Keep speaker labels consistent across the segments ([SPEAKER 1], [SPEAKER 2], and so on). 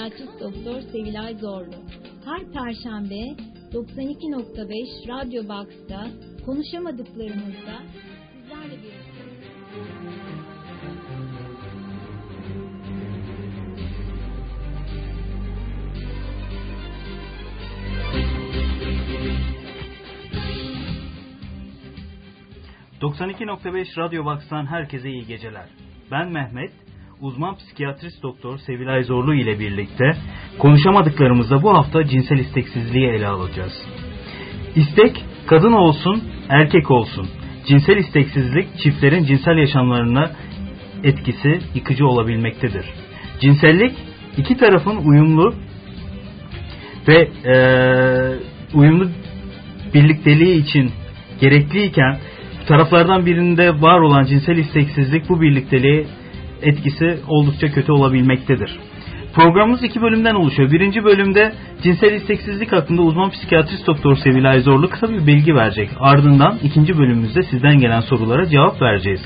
[SPEAKER 1] psikiyatrist doktor Sevilay Zorlu. Her perşembe 92.5 Radyo Box'ta konuşamadıklarımızda sizlerle birlikte.
[SPEAKER 2] 92.5 Radyo Box'tan herkese iyi geceler. Ben Mehmet, uzman psikiyatrist doktor Sevilay Zorlu ile birlikte konuşamadıklarımızda bu hafta cinsel isteksizliği ele alacağız. İstek kadın olsun, erkek olsun. Cinsel isteksizlik çiftlerin cinsel yaşamlarına etkisi yıkıcı olabilmektedir. Cinsellik iki tarafın uyumlu ve e, uyumlu birlikteliği için gerekliyken taraflardan birinde var olan cinsel isteksizlik bu birlikteliği etkisi oldukça kötü olabilmektedir. Programımız iki bölümden oluşuyor. Birinci bölümde cinsel isteksizlik hakkında uzman psikiyatrist doktor Sevilay Zorlu kısa bir bilgi verecek. Ardından ikinci bölümümüzde sizden gelen sorulara cevap vereceğiz.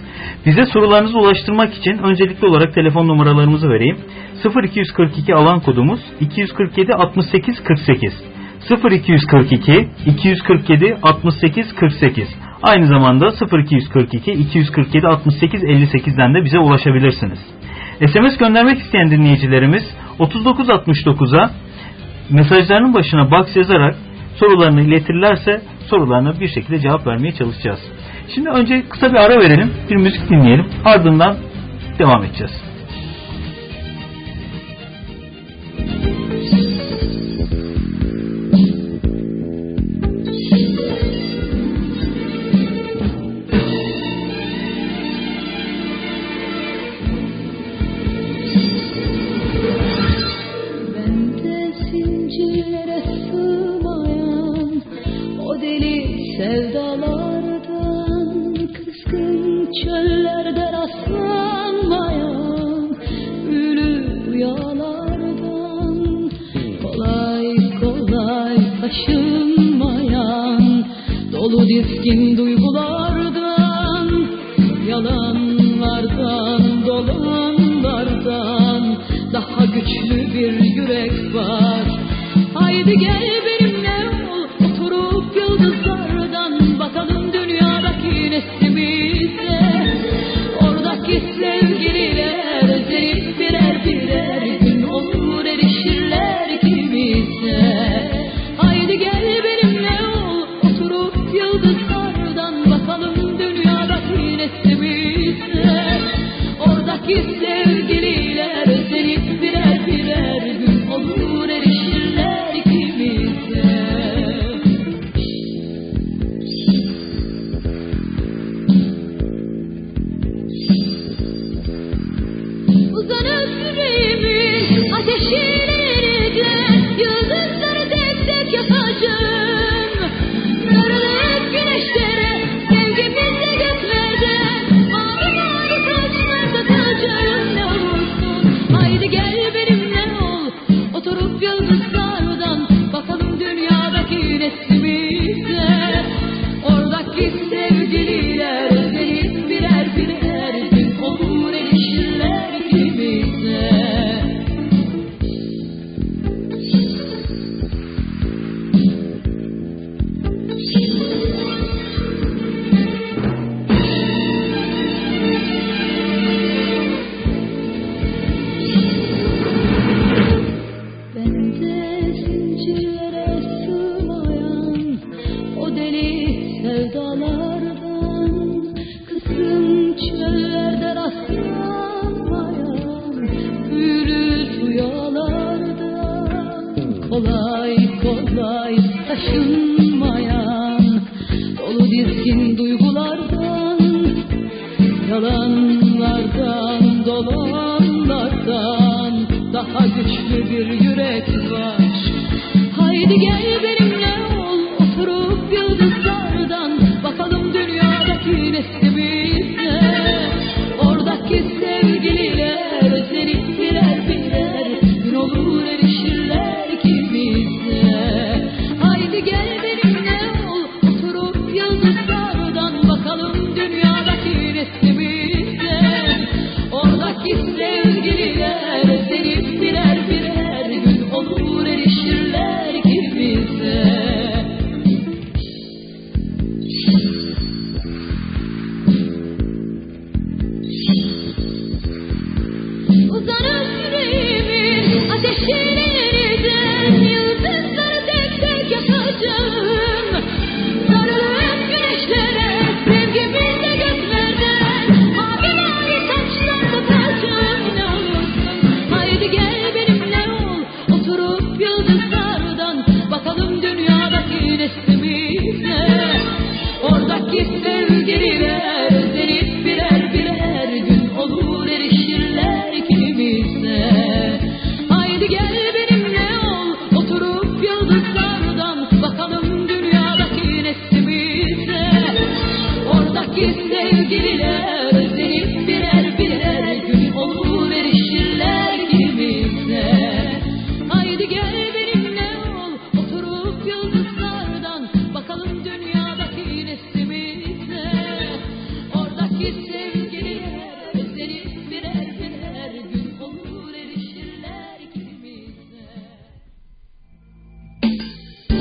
[SPEAKER 2] Bize sorularınızı ulaştırmak için öncelikli olarak telefon numaralarımızı vereyim. 0242 alan kodumuz 247 68 48 0242 247 68 48 Aynı zamanda 0242 247 68 58'den de bize ulaşabilirsiniz. SMS göndermek isteyen dinleyicilerimiz 3969'a mesajlarının başına box yazarak sorularını iletirlerse sorularına bir şekilde cevap vermeye çalışacağız. Şimdi önce kısa bir ara verelim, bir müzik dinleyelim. Ardından devam edeceğiz.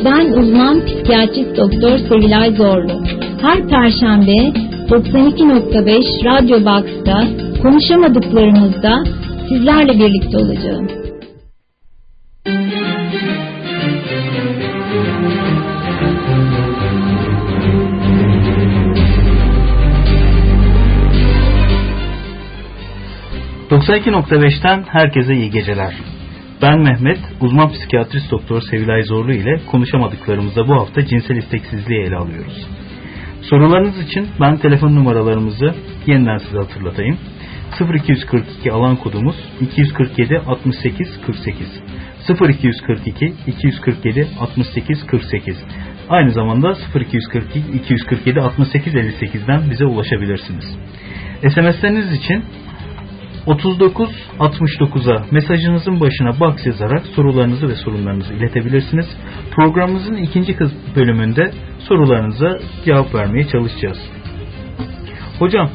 [SPEAKER 3] Ben uzman psikiyatrist doktor Sevilay Zorlu. Her perşembe 92.5 Radyo Box'ta konuşamadıklarımızda sizlerle birlikte olacağım.
[SPEAKER 4] ...92.5'ten herkese iyi geceler. Ben Mehmet, uzman psikiyatrist doktor Sevilay Zorlu ile konuşamadıklarımızda bu hafta cinsel isteksizliği ele alıyoruz. Sorularınız için ben telefon numaralarımızı yeniden size hatırlatayım. 0242 alan kodumuz 247 68 48 0242 247 68 48 Aynı zamanda 0242 247 68 58'den bize ulaşabilirsiniz. SMS'leriniz için 39 69'a mesajınızın başına box yazarak sorularınızı ve sorunlarınızı iletebilirsiniz. Programımızın ikinci bölümünde sorularınıza cevap vermeye çalışacağız. Hocam,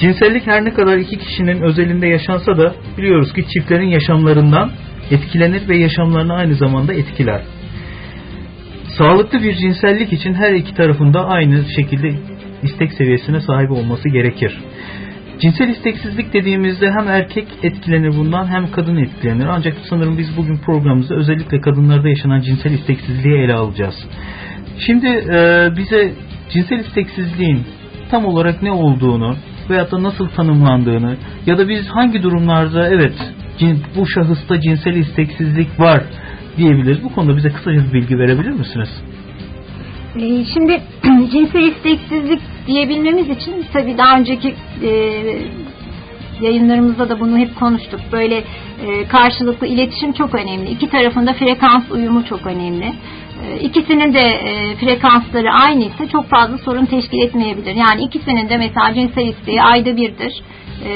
[SPEAKER 4] cinsellik her ne kadar iki kişinin özelinde yaşansa da biliyoruz ki çiftlerin yaşamlarından etkilenir ve yaşamlarını aynı zamanda etkiler. Sağlıklı bir cinsellik için her iki tarafında aynı şekilde istek seviyesine sahip olması gerekir. Cinsel isteksizlik dediğimizde hem erkek etkilenir bundan hem kadın etkilenir. Ancak sanırım biz bugün programımızda özellikle kadınlarda yaşanan cinsel isteksizliği ele alacağız. Şimdi e, bize cinsel isteksizliğin tam olarak ne olduğunu veyahut da nasıl tanımlandığını ya da biz hangi durumlarda evet bu şahısta cinsel isteksizlik var diyebiliriz. Bu konuda bize kısaca bir bilgi verebilir misiniz?
[SPEAKER 1] Ee, Şimdi cinsel isteksizlik diyebilmemiz için tabii daha önceki e, yayınlarımızda da bunu hep konuştuk. Böyle e, karşılıklı iletişim çok önemli. İki tarafında frekans uyumu çok önemli. E, ikisinin de e, frekansları aynı ise çok fazla sorun teşkil etmeyebilir. Yani ikisinin de mesela cinsel isteği ayda birdir. E,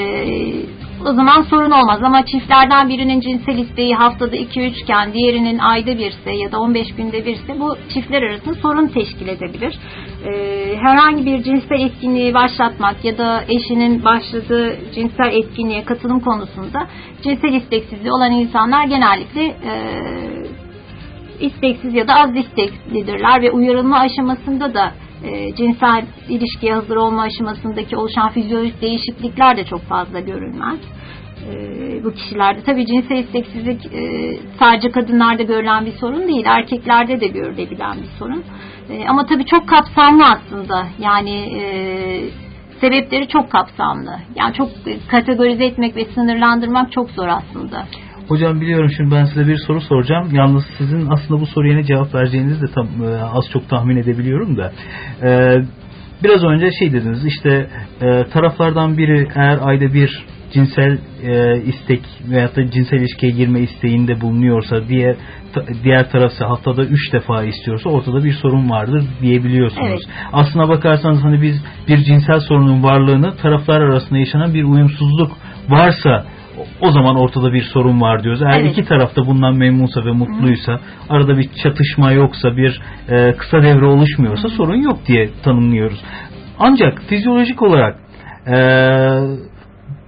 [SPEAKER 1] o zaman sorun olmaz ama çiftlerden birinin cinsel isteği haftada 2-3 iken diğerinin ayda birse ya da 15 günde birse bu çiftler arasında sorun teşkil edebilir. Ee, herhangi bir cinsel etkinliği başlatmak ya da eşinin başladığı cinsel etkinliğe katılım konusunda cinsel isteksizliği olan insanlar genellikle e, isteksiz ya da az isteklidirler ve uyarılma aşamasında da e, cinsel ilişkiye hazır olma aşamasındaki oluşan fizyolojik değişiklikler de çok fazla görülmez. E, bu kişilerde tabii cinsel isteksizlik e, sadece kadınlarda görülen bir sorun değil, erkeklerde de görülebilen bir sorun. E, ama tabii çok kapsamlı aslında. Yani sebepleri çok kapsamlı. Yani çok kategorize etmek ve sınırlandırmak çok zor aslında.
[SPEAKER 4] Hocam biliyorum şimdi ben size bir soru soracağım. Yalnız sizin aslında bu soruya ne cevap vereceğinizi de tam, e, az çok tahmin edebiliyorum da. E, biraz önce şey dediniz işte e, taraflardan biri eğer ayda bir cinsel e, istek veyahut da cinsel ilişkiye girme isteğinde bulunuyorsa diye ta, diğer tarafsa haftada 3 defa istiyorsa ortada bir sorun vardır diyebiliyorsunuz.
[SPEAKER 1] Evet.
[SPEAKER 4] Aslına bakarsanız hani biz bir cinsel sorunun varlığını taraflar arasında yaşanan bir uyumsuzluk varsa o zaman ortada bir sorun var diyoruz. Eğer
[SPEAKER 1] Evet.
[SPEAKER 4] iki tarafta bundan memnunsa ve mutluysa, arada bir çatışma yoksa, bir e, kısa devre oluşmuyorsa sorun yok diye tanımlıyoruz. Ancak fizyolojik olarak e,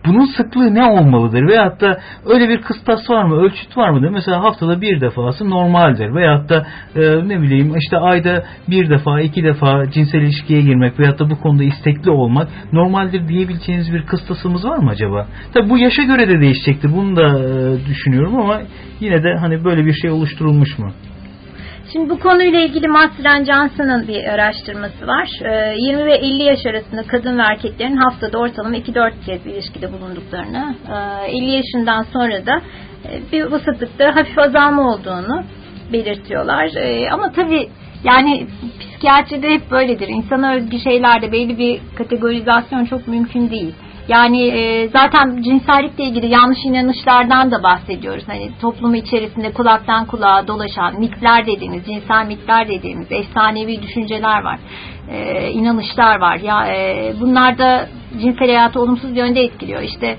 [SPEAKER 4] bunun sıklığı ne olmalıdır? Veyahut da öyle bir kıstas var mı, ölçüt var mıdır? Mesela haftada bir defası normaldir. Veyahut da e, ne bileyim işte ayda bir defa, iki defa cinsel ilişkiye girmek veyahut da bu konuda istekli olmak normaldir diyebileceğiniz bir kıstasımız var mı acaba? Tabi bu yaşa göre de değişecektir. Bunu da e, düşünüyorum ama yine de hani böyle bir şey oluşturulmuş mu?
[SPEAKER 1] Şimdi bu konuyla ilgili Master Johnson'ın bir araştırması var. Ee, 20 ve 50 yaş arasında kadın ve erkeklerin haftada ortalama 2-4 kez ilişkide bulunduklarını, e, 50 yaşından sonra da e, bir bu hafif azalma olduğunu belirtiyorlar. E, Ama tabii yani psikiyatride hep böyledir. İnsana özgü şeylerde belli bir kategorizasyon çok mümkün değil. Yani e, zaten cinsellikle ilgili yanlış inanışlardan da bahsediyoruz. Hani toplumu içerisinde kulaktan kulağa dolaşan mitler dediğimiz, cinsel mitler dediğimiz efsanevi düşünceler var. E, inanışlar var. Ya e, bunlar da cinsel hayatı olumsuz yönde etkiliyor. İşte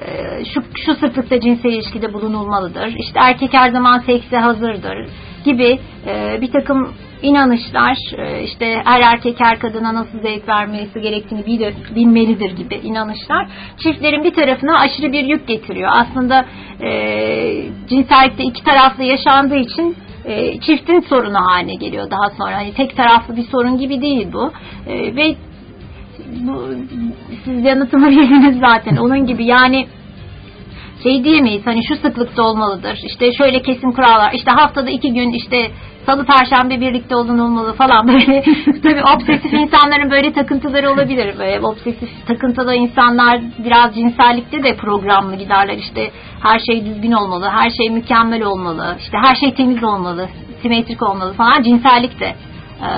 [SPEAKER 1] e, şu, şu sıklıkta cinsel ilişkide bulunulmalıdır. İşte erkek her zaman sekse hazırdır gibi e, bir takım inanışlar e, işte her erkek her kadına nasıl zevk vermesi gerektiğini bilmelidir gibi inanışlar çiftlerin bir tarafına aşırı bir yük getiriyor. Aslında e, cinsellikte iki taraflı yaşandığı için e, çiftin sorunu haline geliyor daha sonra. Hani tek taraflı bir sorun gibi değil bu. E, ve bu, siz yanıtımı verdiniz zaten onun gibi yani şey diyemeyiz hani şu sıklıkta olmalıdır. İşte şöyle kesim kurallar işte haftada iki gün işte salı perşembe birlikte olunulmalı falan böyle. Tabii obsesif insanların böyle takıntıları olabilir. Böyle obsesif takıntılı insanlar biraz cinsellikte de programlı giderler. İşte her şey düzgün olmalı her şey mükemmel olmalı işte her şey temiz olmalı simetrik olmalı falan. Cinsellik de e,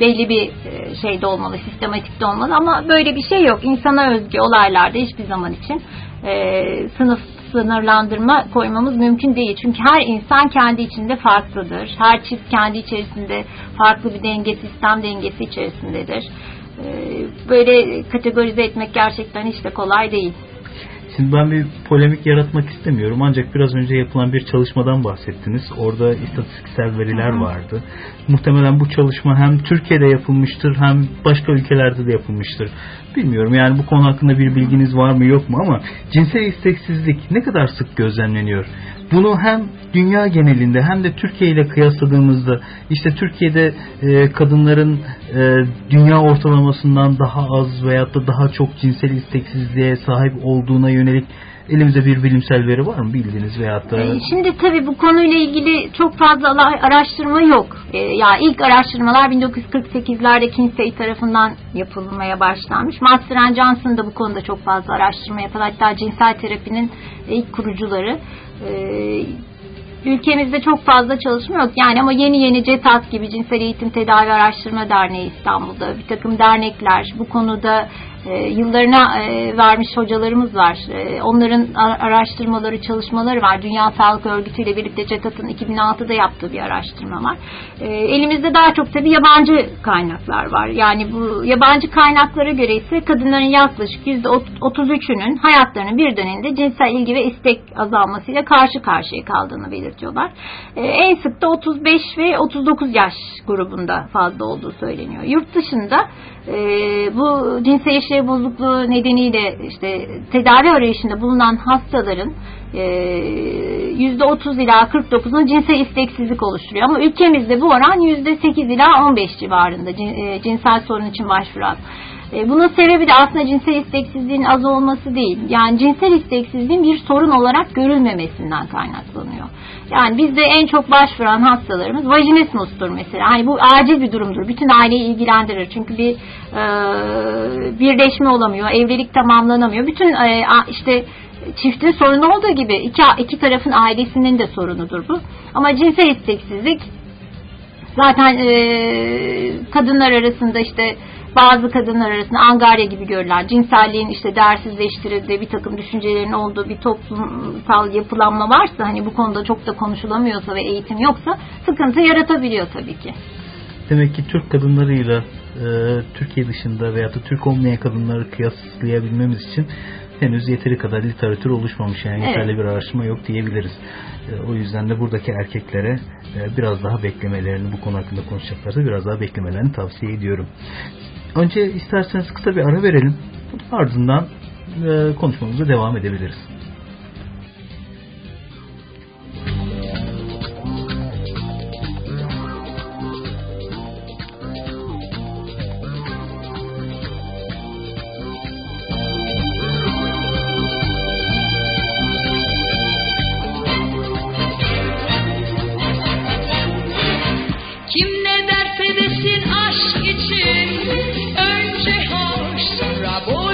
[SPEAKER 1] belli bir e, şeyde olmalı, sistematikte olmalı. Ama böyle bir şey yok. İnsana özgü olaylarda hiçbir zaman için e, sınıf sınırlandırma koymamız mümkün değil. Çünkü her insan kendi içinde farklıdır. Her çift kendi içerisinde farklı bir denge, sistem dengesi içerisindedir. E, böyle kategorize etmek gerçekten hiç de kolay değil.
[SPEAKER 4] Şimdi ben bir polemik yaratmak istemiyorum ancak biraz önce yapılan bir çalışmadan bahsettiniz. Orada istatistiksel veriler vardı. Muhtemelen bu çalışma hem Türkiye'de yapılmıştır hem başka ülkelerde de yapılmıştır. Bilmiyorum yani bu konu hakkında bir bilginiz var mı yok mu ama cinsel isteksizlik ne kadar sık gözlemleniyor? Bunu hem dünya genelinde hem de Türkiye ile kıyasladığımızda işte Türkiye'de e, kadınların e, dünya ortalamasından daha az veyahut da daha çok cinsel isteksizliğe sahip olduğuna yönelik elimizde bir bilimsel veri var mı bildiğiniz veyahut da?
[SPEAKER 1] E, şimdi tabii bu konuyla ilgili çok fazla araştırma yok. E, ya ilk araştırmalar 1948'lerde Kinsey tarafından yapılmaya başlanmış. Master Johnson da bu konuda çok fazla araştırma yapan hatta cinsel terapinin ilk kurucuları. E, ülkemizde çok fazla çalışma yok. Yani ama yeni yeni CETAS gibi Cinsel Eğitim Tedavi Araştırma Derneği İstanbul'da bir takım dernekler bu konuda yıllarına e, vermiş hocalarımız var. E, onların araştırmaları, çalışmaları var. Dünya Sağlık Örgütü ile birlikte CETAT'ın 2006'da yaptığı bir araştırma var. Elimizde daha çok tabii yabancı kaynaklar var. Yani bu yabancı kaynaklara göre ise kadınların yaklaşık %33'ünün hayatlarının bir döneminde cinsel ilgi ve istek azalmasıyla karşı karşıya kaldığını belirtiyorlar. En sık da 35 ve 39 yaş grubunda fazla olduğu söyleniyor. Yurt dışında bu cinsel işlev bozukluğu nedeniyle işte tedavi arayışında bulunan hastaların %30 ila 49'un cinsel isteksizlik oluşturuyor. Ama ülkemizde bu oran %8 ila 15 civarında cinsel sorun için başvuran. Bunun sebebi de aslında cinsel isteksizliğin az olması değil. Yani cinsel isteksizliğin bir sorun olarak görülmemesinden kaynaklanıyor. Yani bizde en çok başvuran hastalarımız vajinismustur mesela. Hani bu acil bir durumdur. Bütün aileyi ilgilendirir. Çünkü bir e, birleşme olamıyor, evlilik tamamlanamıyor. Bütün e, işte çiftin sorunu olduğu gibi iki, iki tarafın ailesinin de sorunudur bu. Ama cinsel isteksizlik zaten e, kadınlar arasında işte bazı kadınlar arasında angarya gibi görülen cinselliğin işte değersizleştirildiği bir takım düşüncelerin olduğu bir toplumsal yapılanma varsa hani bu konuda çok da konuşulamıyorsa ve eğitim yoksa sıkıntı yaratabiliyor tabii ki.
[SPEAKER 4] Demek ki Türk kadınlarıyla e, Türkiye dışında veya da Türk olmayan kadınları kıyaslayabilmemiz için henüz yeteri kadar literatür oluşmamış yani evet. yeterli bir araştırma yok diyebiliriz. E, o yüzden de buradaki erkeklere e, biraz daha beklemelerini bu konu hakkında konuşacaklarsa biraz daha beklemelerini tavsiye ediyorum. Önce isterseniz kısa bir ara verelim. Ardından e, konuşmamıza devam edebiliriz.
[SPEAKER 5] kim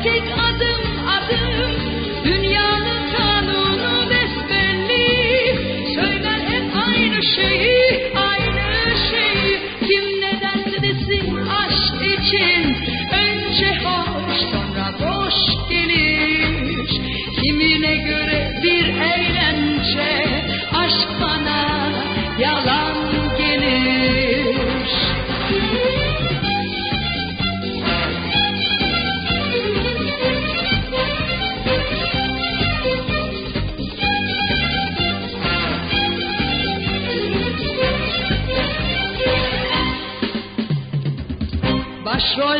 [SPEAKER 6] erkek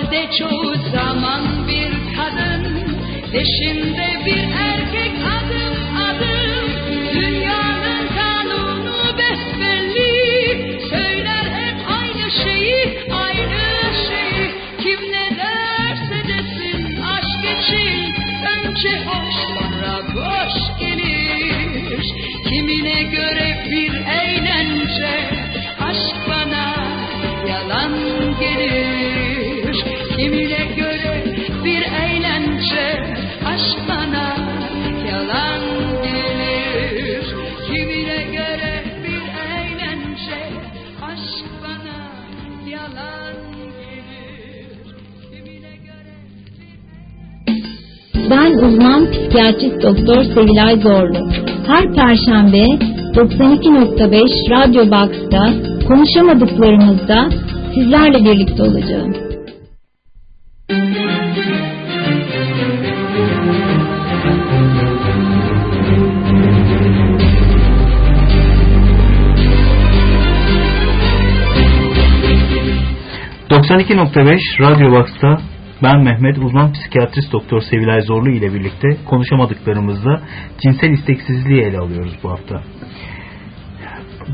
[SPEAKER 6] Başrolde çoğu zaman bir kadın Peşinde
[SPEAKER 7] uzman psikiyatrist doktor Sevilay Zorlu. Her perşembe 92.5 Radyo Box'ta konuşamadıklarımızda sizlerle birlikte olacağım.
[SPEAKER 4] ...92.5 Radyo Box'ta ben Mehmet uzman psikiyatrist doktor Sevilay Zorlu ile birlikte konuşamadıklarımızda cinsel isteksizliği ele alıyoruz bu hafta.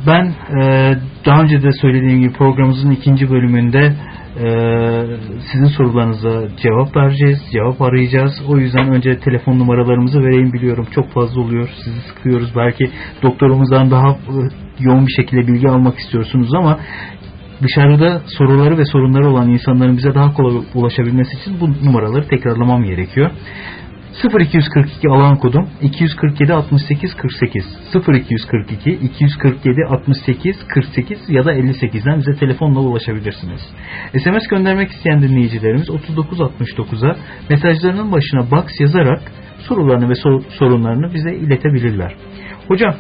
[SPEAKER 4] Ben e, daha önce de söylediğim gibi programımızın ikinci bölümünde e, sizin sorularınıza cevap vereceğiz, cevap arayacağız. O yüzden önce telefon numaralarımızı vereyim biliyorum çok fazla oluyor, sizi sıkıyoruz. Belki doktorumuzdan daha yoğun bir şekilde bilgi almak istiyorsunuz ama dışarıda soruları ve sorunları olan insanların bize daha kolay ulaşabilmesi için bu numaraları tekrarlamam gerekiyor. 0242 alan kodum 247 68 48 0242 247 68 48 ya da 58'den bize telefonla ulaşabilirsiniz. SMS göndermek isteyen dinleyicilerimiz 3969'a mesajlarının başına box yazarak sorularını ve sor- sorunlarını bize iletebilirler. Hocam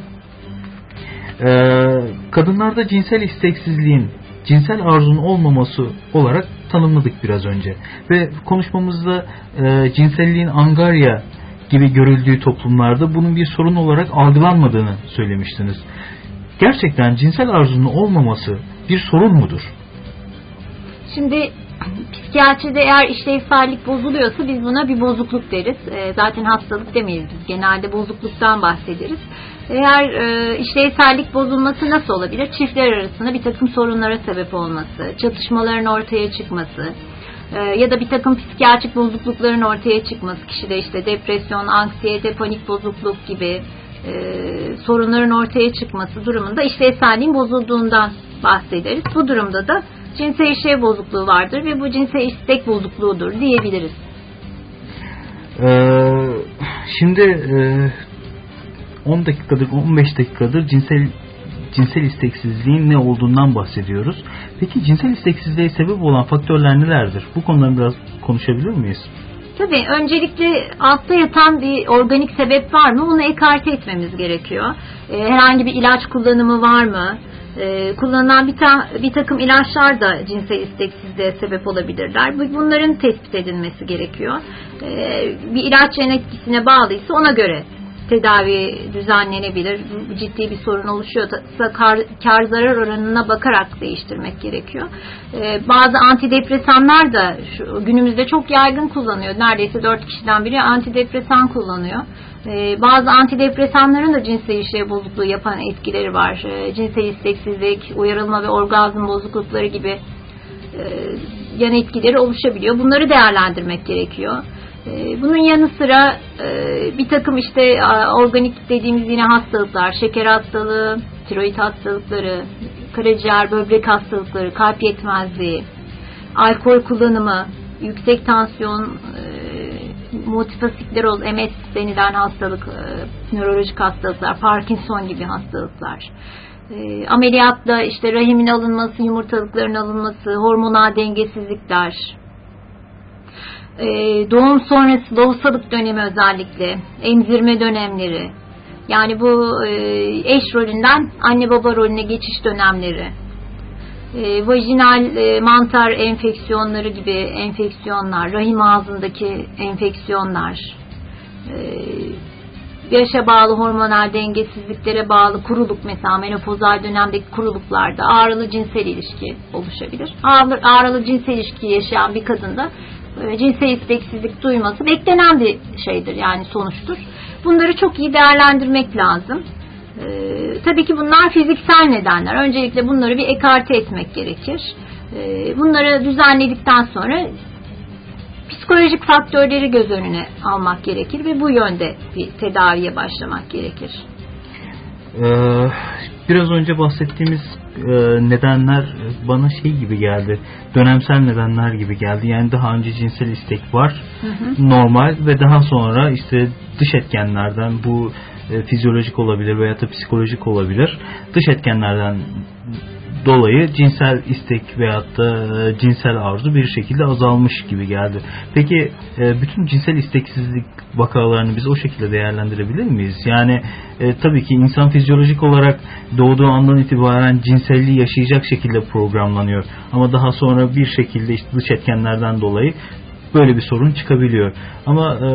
[SPEAKER 4] kadınlarda cinsel isteksizliğin cinsel arzunun olmaması olarak tanımladık biraz önce. Ve konuşmamızda e, cinselliğin angarya gibi görüldüğü toplumlarda bunun bir sorun olarak algılanmadığını söylemiştiniz. Gerçekten cinsel arzunun olmaması bir sorun mudur?
[SPEAKER 1] Şimdi psikiyatride eğer işlevsellik bozuluyorsa biz buna bir bozukluk deriz. E, zaten hastalık demeyiz biz. Genelde bozukluktan bahsederiz. Eğer e, işlevsellik bozulması nasıl olabilir? Çiftler arasında bir takım sorunlara sebep olması, çatışmaların ortaya çıkması e, ya da bir takım psikiyatrik bozuklukların ortaya çıkması. Kişide işte depresyon, anksiyete, panik bozukluk gibi e, sorunların ortaya çıkması durumunda işlevselliğin bozulduğundan bahsederiz. Bu durumda da cinsel işlev bozukluğu vardır ve bu cinsel istek bozukluğudur diyebiliriz.
[SPEAKER 4] Ee, şimdi e, 10 dakikadır 15 dakikadır cinsel cinsel isteksizliğin ne olduğundan bahsediyoruz. Peki cinsel isteksizliğe sebep olan faktörler nelerdir? Bu konuları biraz konuşabilir miyiz?
[SPEAKER 1] Tabii öncelikle altta yatan bir organik sebep var mı? Bunu ekarte etmemiz gerekiyor. Ee, herhangi bir ilaç kullanımı var mı? Ee, kullanılan bir, ta, bir takım ilaçlar da cinsel isteksizliğe sebep olabilirler. Bu- Bunların tespit edilmesi gerekiyor. Ee, bir ilaç etkisine bağlıysa ona göre tedavi düzenlenebilir. Ciddi bir sorun oluşuyorsa kar, kar zarar oranına bakarak değiştirmek gerekiyor. Ee, bazı antidepresanlar da şu, günümüzde çok yaygın kullanıyor. Neredeyse 4 kişiden biri antidepresan kullanıyor. Ee, bazı antidepresanların da cinsel işlev bozukluğu yapan etkileri var. Ee, cinsel isteksizlik, uyarılma ve orgazm bozuklukları gibi e, yan etkileri oluşabiliyor. Bunları değerlendirmek gerekiyor. E, bunun yanı sıra e, bir takım işte organik dediğimiz yine hastalıklar, şeker hastalığı, tiroid hastalıkları, karaciğer, böbrek hastalıkları, kalp yetmezliği, alkol kullanımı, yüksek tansiyon, e, multifasikleroz, MS denilen hastalık, e, nörolojik hastalıklar, Parkinson gibi hastalıklar. E, ameliyatla işte rahimin alınması, yumurtalıkların alınması, hormonal dengesizlikler, e, doğum sonrası lohusalık dönemi özellikle, emzirme dönemleri, yani bu e, eş rolünden anne baba rolüne geçiş dönemleri, e, vajinal e, mantar enfeksiyonları gibi enfeksiyonlar, rahim ağzındaki enfeksiyonlar, e, yaşa bağlı hormonal dengesizliklere bağlı kuruluk mesela menopozal dönemdeki kuruluklarda ağrılı cinsel ilişki oluşabilir. Ağrılı, ağrılı cinsel ilişki yaşayan bir kadında cinsel isteksizlik duyması beklenen bir şeydir yani sonuçtur. Bunları çok iyi değerlendirmek lazım. Ee, tabii ki bunlar fiziksel nedenler. Öncelikle bunları bir ekarte etmek gerekir. Ee, bunları düzenledikten sonra psikolojik faktörleri göz önüne almak gerekir ve bu yönde bir tedaviye başlamak gerekir.
[SPEAKER 4] Ee, biraz önce bahsettiğimiz e, nedenler bana şey gibi geldi. Dönemsel nedenler gibi geldi. Yani daha önce cinsel istek var. Hı hı. Normal ve daha sonra işte dış etkenlerden bu e, fizyolojik olabilir veya da psikolojik olabilir. Dış etkenlerden dolayı cinsel istek veyahut da e, cinsel arzu bir şekilde azalmış gibi geldi. Peki e, bütün cinsel isteksizlik vakalarını biz o şekilde değerlendirebilir miyiz? Yani e, tabii ki insan fizyolojik olarak doğduğu andan itibaren cinselliği yaşayacak şekilde programlanıyor. Ama daha sonra bir şekilde işte dış etkenlerden dolayı böyle bir sorun çıkabiliyor. Ama e,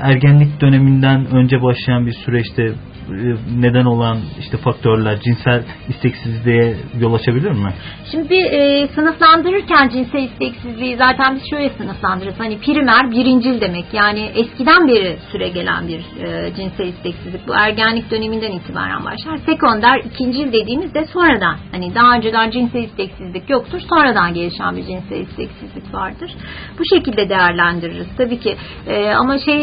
[SPEAKER 4] ergenlik döneminden önce başlayan bir süreçte e, neden olan işte faktörler cinsel isteksizliğe yol açabilir mi?
[SPEAKER 1] Şimdi e, sınıflandırırken cinsel isteksizliği zaten biz şöyle sınıflandırırız. Hani primer birincil demek. Yani eskiden beri süre gelen bir e, cinsel isteksizlik. Bu ergenlik döneminden itibaren başlar. Sekonder ikincil dediğimiz de sonradan. Hani daha önceden cinsel isteksizlik yoktur. Sonradan gelişen bir cinsel isteksizlik vardır. Bu şekilde değerlendiririz. Tabii ki e, ama şey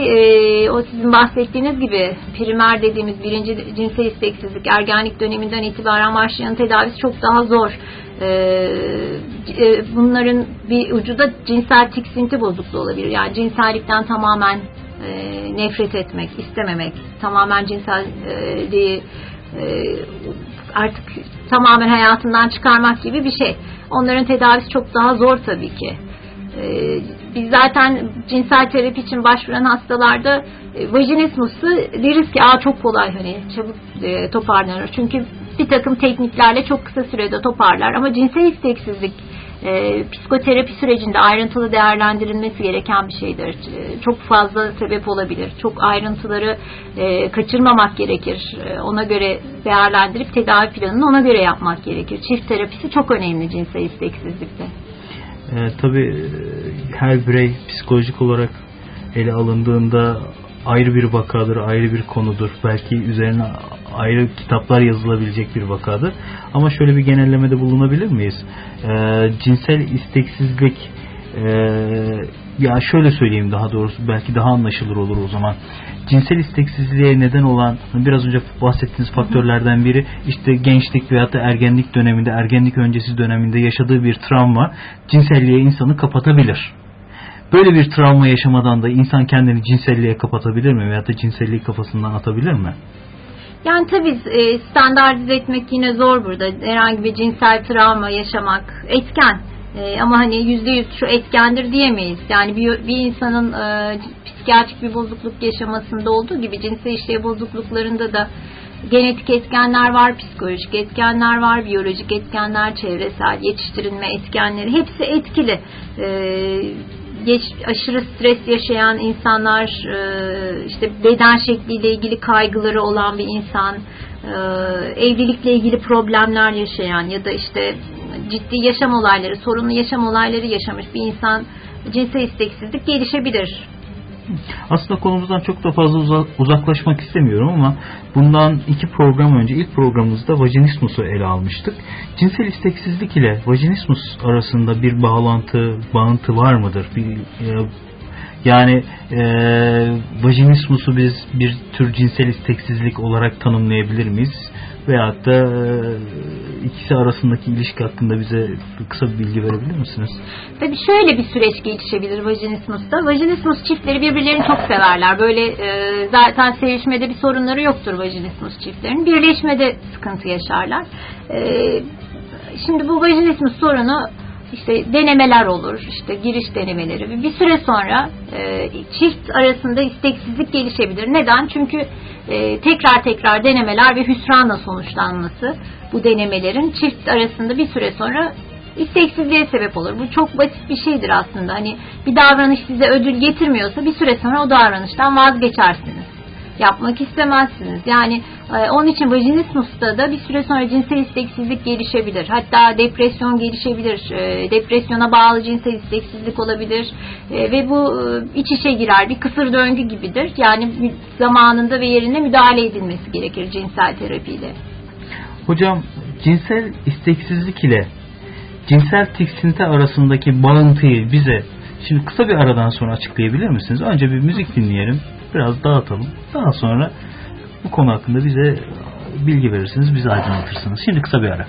[SPEAKER 1] e, o sizin bahsettiğiniz gibi primer dediğimiz birinci cinsel isteksizlik ergenlik döneminden itibaren başlayan tedavisi çok daha zor. Ee, e, bunların bir ucu da cinsel tiksinti bozukluğu olabilir. Yani cinsellikten tamamen e, nefret etmek, istememek, tamamen cinselliği e, artık tamamen hayatından çıkarmak gibi bir şey. Onların tedavisi çok daha zor tabii ki. Ee, biz zaten cinsel terapi için başvuran hastalarda e, vajinismusu deriz ki Aa, çok kolay hani çabuk e, toparlanır. Çünkü bir takım tekniklerle çok kısa sürede toparlar ama cinsel isteksizlik e, psikoterapi sürecinde ayrıntılı değerlendirilmesi gereken bir şeydir. E, çok fazla sebep olabilir. Çok ayrıntıları e, kaçırmamak gerekir. E, ona göre değerlendirip tedavi planını ona göre yapmak gerekir. Çift terapisi çok önemli cinsel isteksizlikte.
[SPEAKER 4] E, tabii her birey psikolojik olarak ele alındığında ayrı bir vakadır, ayrı bir konudur. Belki üzerine ayrı kitaplar yazılabilecek bir vakadır. Ama şöyle bir genellemede bulunabilir miyiz? E, cinsel isteksizlik e, ya şöyle söyleyeyim daha doğrusu belki daha anlaşılır olur o zaman. Cinsel isteksizliğe neden olan biraz önce bahsettiğiniz faktörlerden biri işte gençlik veyahut da ergenlik döneminde, ergenlik öncesi döneminde yaşadığı bir travma cinselliğe insanı kapatabilir. Böyle bir travma yaşamadan da insan kendini cinselliğe kapatabilir mi veyahut da cinselliği kafasından atabilir mi?
[SPEAKER 1] Yani tabii e, standartize etmek yine zor burada. Herhangi bir cinsel travma yaşamak etken. E, ama hani yüzde yüz şu etkendir diyemeyiz. Yani bir, bir insanın e, psikiyatrik bir bozukluk yaşamasında olduğu gibi cinsel işlev bozukluklarında da genetik etkenler var, psikolojik etkenler var, biyolojik etkenler, çevresel yetiştirilme etkenleri hepsi etkili. Ee, geç, aşırı stres yaşayan insanlar, e, işte beden şekliyle ilgili kaygıları olan bir insan, e, evlilikle ilgili problemler yaşayan ya da işte ciddi yaşam olayları, sorunlu yaşam olayları yaşamış bir insan cinsel isteksizlik gelişebilir.
[SPEAKER 4] Aslında konumuzdan çok da fazla uzaklaşmak istemiyorum ama bundan iki program önce ilk programımızda vajinismusu ele almıştık. Cinsel isteksizlik ile vajinismus arasında bir bağlantı, bağıntı var mıdır? Bir, e,
[SPEAKER 2] Yani e, vajinismusu biz bir tür cinsel isteksizlik olarak tanımlayabilir miyiz? Veyahut da e, ikisi arasındaki ilişki hakkında bize kısa bir bilgi verebilir misiniz?
[SPEAKER 1] Tabii şöyle bir süreç gelişebilir vajinismusta. Vajinismus çiftleri birbirlerini çok severler. Böyle e, zaten sevişmede bir sorunları yoktur vajinismus çiftlerin. Birleşmede sıkıntı yaşarlar. E, şimdi bu vajinismus sorunu işte denemeler olur, işte giriş denemeleri. Bir süre sonra e, çift arasında isteksizlik gelişebilir. Neden? Çünkü e, tekrar tekrar denemeler ve hüsranla sonuçlanması bu denemelerin çift arasında bir süre sonra isteksizliğe sebep olur. Bu çok basit bir şeydir aslında. Hani bir davranış size ödül getirmiyorsa bir süre sonra o davranıştan vazgeçersiniz. Yapmak istemezsiniz. Yani e, onun için vajinismusta da bir süre sonra cinsel isteksizlik gelişebilir. Hatta depresyon gelişebilir. E, depresyona bağlı cinsel isteksizlik olabilir. E, ve bu e, iç içe girer. Bir kısır döngü gibidir. Yani zamanında ve yerinde müdahale edilmesi gerekir cinsel terapiyle.
[SPEAKER 2] Hocam cinsel isteksizlik ile cinsel tiksinti arasındaki bağıntıyı bize şimdi kısa bir aradan sonra açıklayabilir misiniz? Önce bir müzik dinleyelim, biraz dağıtalım. Daha sonra bu konu hakkında bize bilgi verirsiniz, bizi aydınlatırsınız. Şimdi kısa bir ara.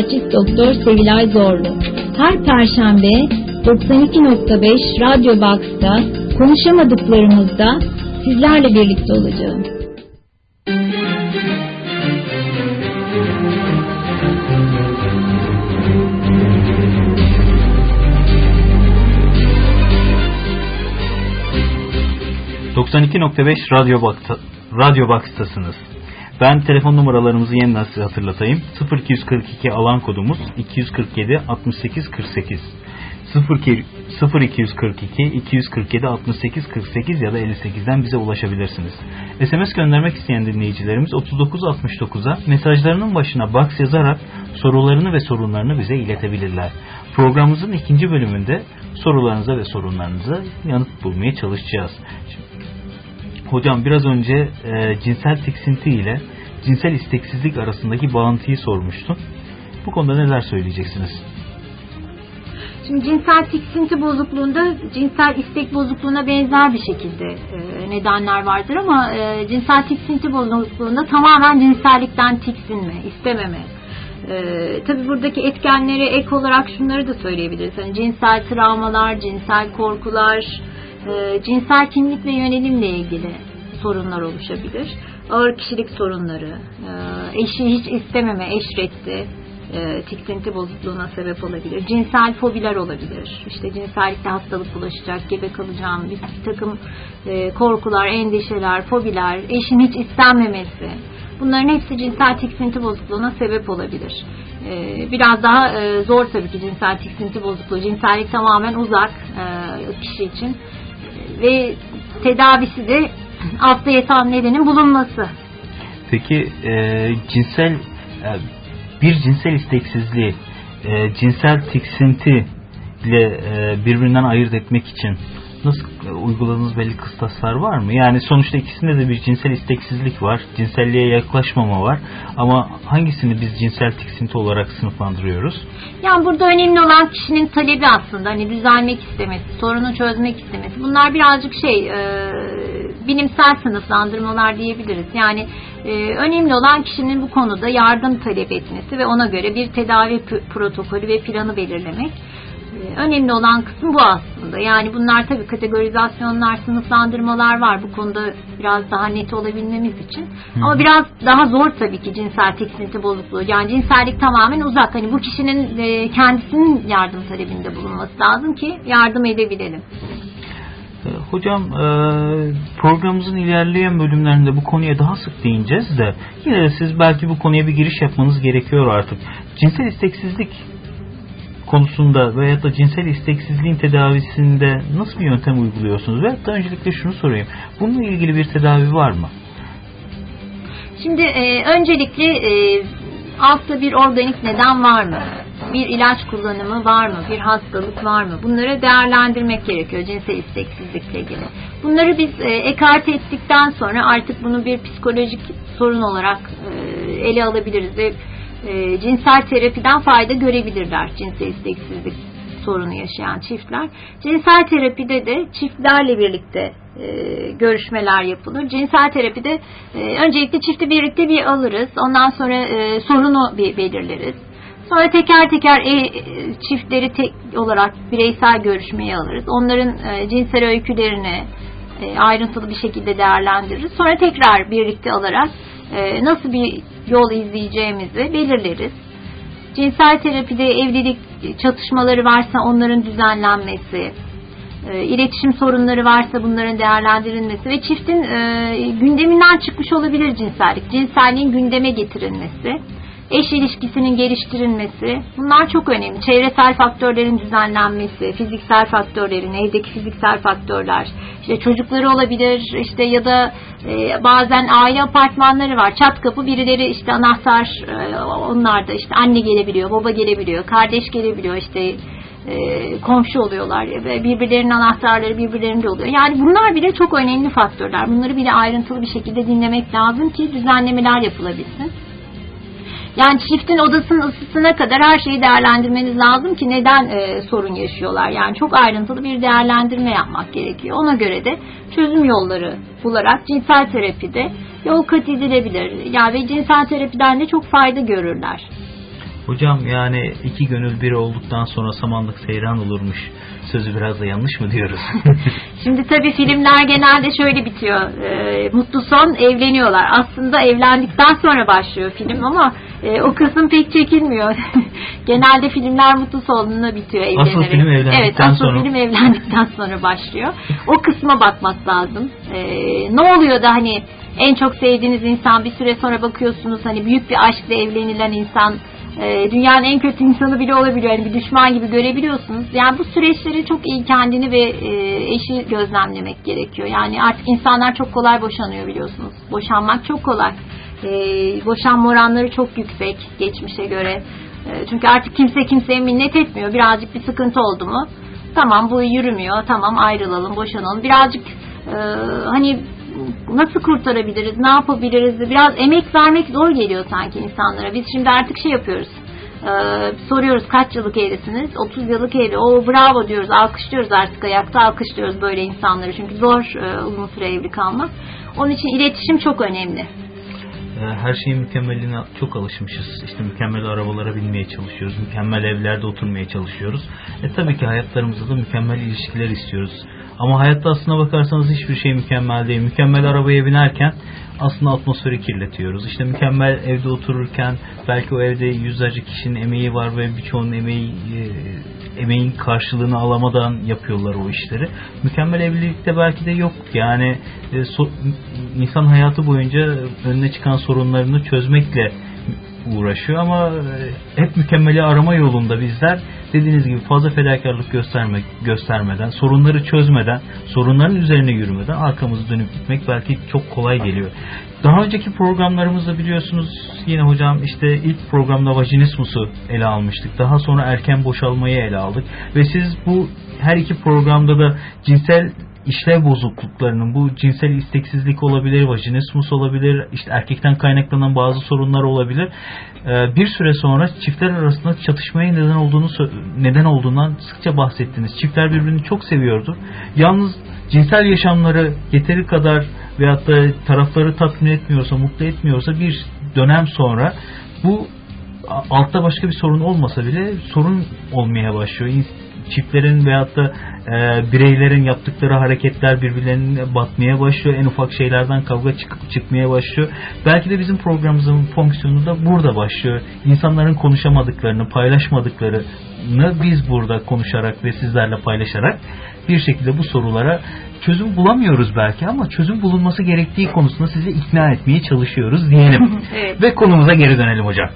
[SPEAKER 3] Psikiyatrist doktor Sevilay Zorlu. Her perşembe 92.5 Radyo Box'ta konuşamadıklarımızda sizlerle birlikte olacağım.
[SPEAKER 4] ...92.5 Radyo Box'ta, Radyo Box'tasınız. Ben telefon numaralarımızı yeniden size hatırlatayım. 0242 alan kodumuz 247 68 48. 0242 247 68 48 ya da 58'den bize ulaşabilirsiniz. SMS göndermek isteyen dinleyicilerimiz 3969'a mesajlarının başına box yazarak sorularını ve sorunlarını bize iletebilirler. Programımızın ikinci bölümünde sorularınıza ve sorunlarınıza yanıt bulmaya çalışacağız. Şimdi, Hocam biraz önce e, cinsel tiksinti ile cinsel isteksizlik arasındaki bağıntıyı sormuştum. Bu konuda neler söyleyeceksiniz?
[SPEAKER 1] Şimdi cinsel tiksinti bozukluğunda cinsel istek bozukluğuna benzer bir şekilde e, nedenler vardır ama e, cinsel tiksinti bozukluğunda tamamen cinsellikten tiksinme, istememe. E, tabii buradaki etkenleri ek olarak şunları da söyleyebiliriz. Yani cinsel travmalar, cinsel korkular, e, cinsel kimlik ve yönelimle ilgili sorunlar oluşabilir. Ağır kişilik sorunları, e, eşi hiç istememe, eş reddi, e, tiksinti bozukluğuna sebep olabilir. Cinsel fobiler olabilir. İşte cinsellikte hastalık bulaşacak, gebe kalacağım, bir takım e, korkular, endişeler, fobiler, eşin hiç istenmemesi. Bunların hepsi cinsel tiksinti bozukluğuna sebep olabilir. E, biraz daha e, zor tabii ki cinsel tiksinti bozukluğu. Cinsellik tamamen uzak kişi için. Ve tedavisi de altta yatan nedenin bulunması.
[SPEAKER 4] Peki e, cinsel e, bir cinsel isteksizliği e, cinsel tiksinti ile e, birbirinden ayırt etmek için nasıl uyguladığınız belli kıstaslar var mı? Yani sonuçta ikisinde de bir cinsel isteksizlik var, cinselliğe yaklaşmama var ama hangisini biz cinsel tiksinti olarak sınıflandırıyoruz?
[SPEAKER 1] Yani burada önemli olan kişinin talebi aslında hani düzelmek istemesi, sorunu çözmek istemesi. Bunlar birazcık şey e, bilimsel sınıflandırmalar diyebiliriz. Yani e, önemli olan kişinin bu konuda yardım talep etmesi ve ona göre bir tedavi protokolü ve planı belirlemek. E, önemli olan kısım bu aslında. Yani bunlar tabii kategorizasyonlar, sınıflandırmalar var. Bu konuda biraz daha net olabilmemiz için. Hı. Ama biraz daha zor tabii ki cinsel tiksinti bozukluğu. Yani cinsellik tamamen uzak. Hani bu kişinin e, kendisinin yardım talebinde bulunması lazım ki yardım edebilelim.
[SPEAKER 4] Ee, hocam e, programımızın ilerleyen bölümlerinde bu konuya daha sık değineceğiz de yine de siz belki bu konuya bir giriş yapmanız gerekiyor artık. Cinsel isteksizlik konusunda veya da cinsel isteksizliğin tedavisinde nasıl bir yöntem uyguluyorsunuz? Ve hatta öncelikle şunu sorayım. Bununla ilgili bir tedavi var mı?
[SPEAKER 1] Şimdi e, öncelikle e, altta bir organik neden var mı? bir ilaç kullanımı var mı? Bir hastalık var mı? Bunları değerlendirmek gerekiyor cinsel isteksizlikle ilgili. Bunları biz e, ekarte ettikten sonra artık bunu bir psikolojik sorun olarak e, ele alabiliriz ve e, cinsel terapiden fayda görebilirler cinsel isteksizlik sorunu yaşayan çiftler. Cinsel terapide de çiftlerle birlikte e, görüşmeler yapılır. Cinsel terapide e, öncelikle çifti birlikte bir alırız. Ondan sonra e, sorunu bir belirleriz. Sonra teker teker e, çiftleri tek olarak bireysel görüşmeye alırız. Onların e, cinsel öykülerini e, ayrıntılı bir şekilde değerlendiririz. Sonra tekrar birlikte alarak e, nasıl bir yol izleyeceğimizi belirleriz. Cinsel terapide evlilik çatışmaları varsa onların düzenlenmesi, e, iletişim sorunları varsa bunların değerlendirilmesi ve çiftin e, gündeminden çıkmış olabilir cinsellik. Cinselliğin gündeme getirilmesi eş ilişkisinin geliştirilmesi bunlar çok önemli. Çevresel faktörlerin düzenlenmesi, fiziksel faktörlerin, evdeki fiziksel faktörler, işte çocukları olabilir, işte ya da e, bazen aile apartmanları var. Çat kapı birileri işte anahtar e, onlar da işte anne gelebiliyor, baba gelebiliyor, kardeş gelebiliyor işte e, komşu oluyorlar ve birbirlerinin anahtarları birbirlerinde oluyor. Yani bunlar bile çok önemli faktörler. Bunları bile ayrıntılı bir şekilde dinlemek lazım ki düzenlemeler yapılabilsin. Yani çiftin odasının ısısına kadar her şeyi değerlendirmeniz lazım ki neden e, sorun yaşıyorlar. Yani çok ayrıntılı bir değerlendirme yapmak gerekiyor. Ona göre de çözüm yolları bularak cinsel terapide yol kat edilebilir. Yani ve cinsel terapiden de çok fayda görürler.
[SPEAKER 4] Hocam yani iki gönül bir olduktan sonra samanlık seyran olurmuş. Sözü biraz da yanlış mı diyoruz?
[SPEAKER 1] Şimdi tabii filmler genelde şöyle bitiyor. E, mutlu son evleniyorlar. Aslında evlendikten sonra başlıyor film ama e, o kısım pek çekilmiyor. genelde filmler mutlu sonuna bitiyor evlenerek.
[SPEAKER 4] Asıl film evlendikten
[SPEAKER 1] evet, asıl
[SPEAKER 4] sonra.
[SPEAKER 1] film evlendikten sonra başlıyor. O kısma bakmak lazım. E, ne oluyor da hani en çok sevdiğiniz insan bir süre sonra bakıyorsunuz hani büyük bir aşkla evlenilen insan e, dünyanın en kötü insanı bile olabiliyor. Yani bir düşman gibi görebiliyorsunuz. Yani bu süreçleri çok iyi kendini ve e, eşi gözlemlemek gerekiyor. Yani artık insanlar çok kolay boşanıyor biliyorsunuz. Boşanmak çok kolay. E, boşanma oranları çok yüksek geçmişe göre. E, çünkü artık kimse kimseye minnet etmiyor. Birazcık bir sıkıntı oldu mu? Tamam bu yürümüyor. Tamam ayrılalım, boşanalım. Birazcık hani nasıl kurtarabiliriz, ne yapabiliriz? Biraz emek vermek zor geliyor sanki insanlara. Biz şimdi artık şey yapıyoruz. Ee, soruyoruz kaç yıllık evlisiniz? 30 yıllık evli. O bravo diyoruz, alkışlıyoruz artık ayakta alkışlıyoruz böyle insanları. Çünkü zor e, uzun süre evli kalmak. Onun için iletişim çok önemli.
[SPEAKER 4] Ee, her şeyin mükemmeline çok alışmışız. İşte mükemmel arabalara binmeye çalışıyoruz. Mükemmel evlerde oturmaya çalışıyoruz. E tabii ki hayatlarımızda da mükemmel ilişkiler istiyoruz. Ama hayatta aslına bakarsanız hiçbir şey mükemmel değil. Mükemmel arabaya binerken aslında atmosferi kirletiyoruz. İşte mükemmel evde otururken belki o evde yüzlerce kişinin emeği var ve birçoğunun emeği e, emeğin karşılığını alamadan yapıyorlar o işleri. Mükemmel evlilikte belki de yok. Yani e, insan hayatı boyunca önüne çıkan sorunlarını çözmekle uğraşıyor ama e, hep mükemmeli arama yolunda bizler dediğiniz gibi fazla fedakarlık göstermek göstermeden, sorunları çözmeden, sorunların üzerine yürümeden arkamızı dönüp gitmek belki çok kolay geliyor. Daha önceki programlarımızda biliyorsunuz yine hocam işte ilk programda vajinismusu ele almıştık. Daha sonra erken boşalmayı ele aldık. Ve siz bu her iki programda da cinsel işlev bozukluklarının bu cinsel isteksizlik olabilir, vajinismus olabilir, işte erkekten kaynaklanan bazı sorunlar olabilir. Ee, bir süre sonra çiftler arasında çatışmaya neden olduğunu neden olduğundan sıkça bahsettiniz. Çiftler birbirini çok seviyordu. Yalnız cinsel yaşamları yeteri kadar veyahut da tarafları tatmin etmiyorsa, mutlu etmiyorsa bir dönem sonra bu altta başka bir sorun olmasa bile sorun olmaya başlıyor çiftlerin veyahut da e, bireylerin yaptıkları hareketler birbirlerine batmaya başlıyor. En ufak şeylerden kavga çıkıp çıkmaya başlıyor. Belki de bizim programımızın fonksiyonu da burada başlıyor. İnsanların konuşamadıklarını, paylaşmadıklarını biz burada konuşarak ve sizlerle paylaşarak bir şekilde bu sorulara çözüm bulamıyoruz belki ama çözüm bulunması gerektiği konusunda sizi ikna etmeye çalışıyoruz diyelim.
[SPEAKER 1] evet.
[SPEAKER 4] Ve konumuza geri dönelim hocam.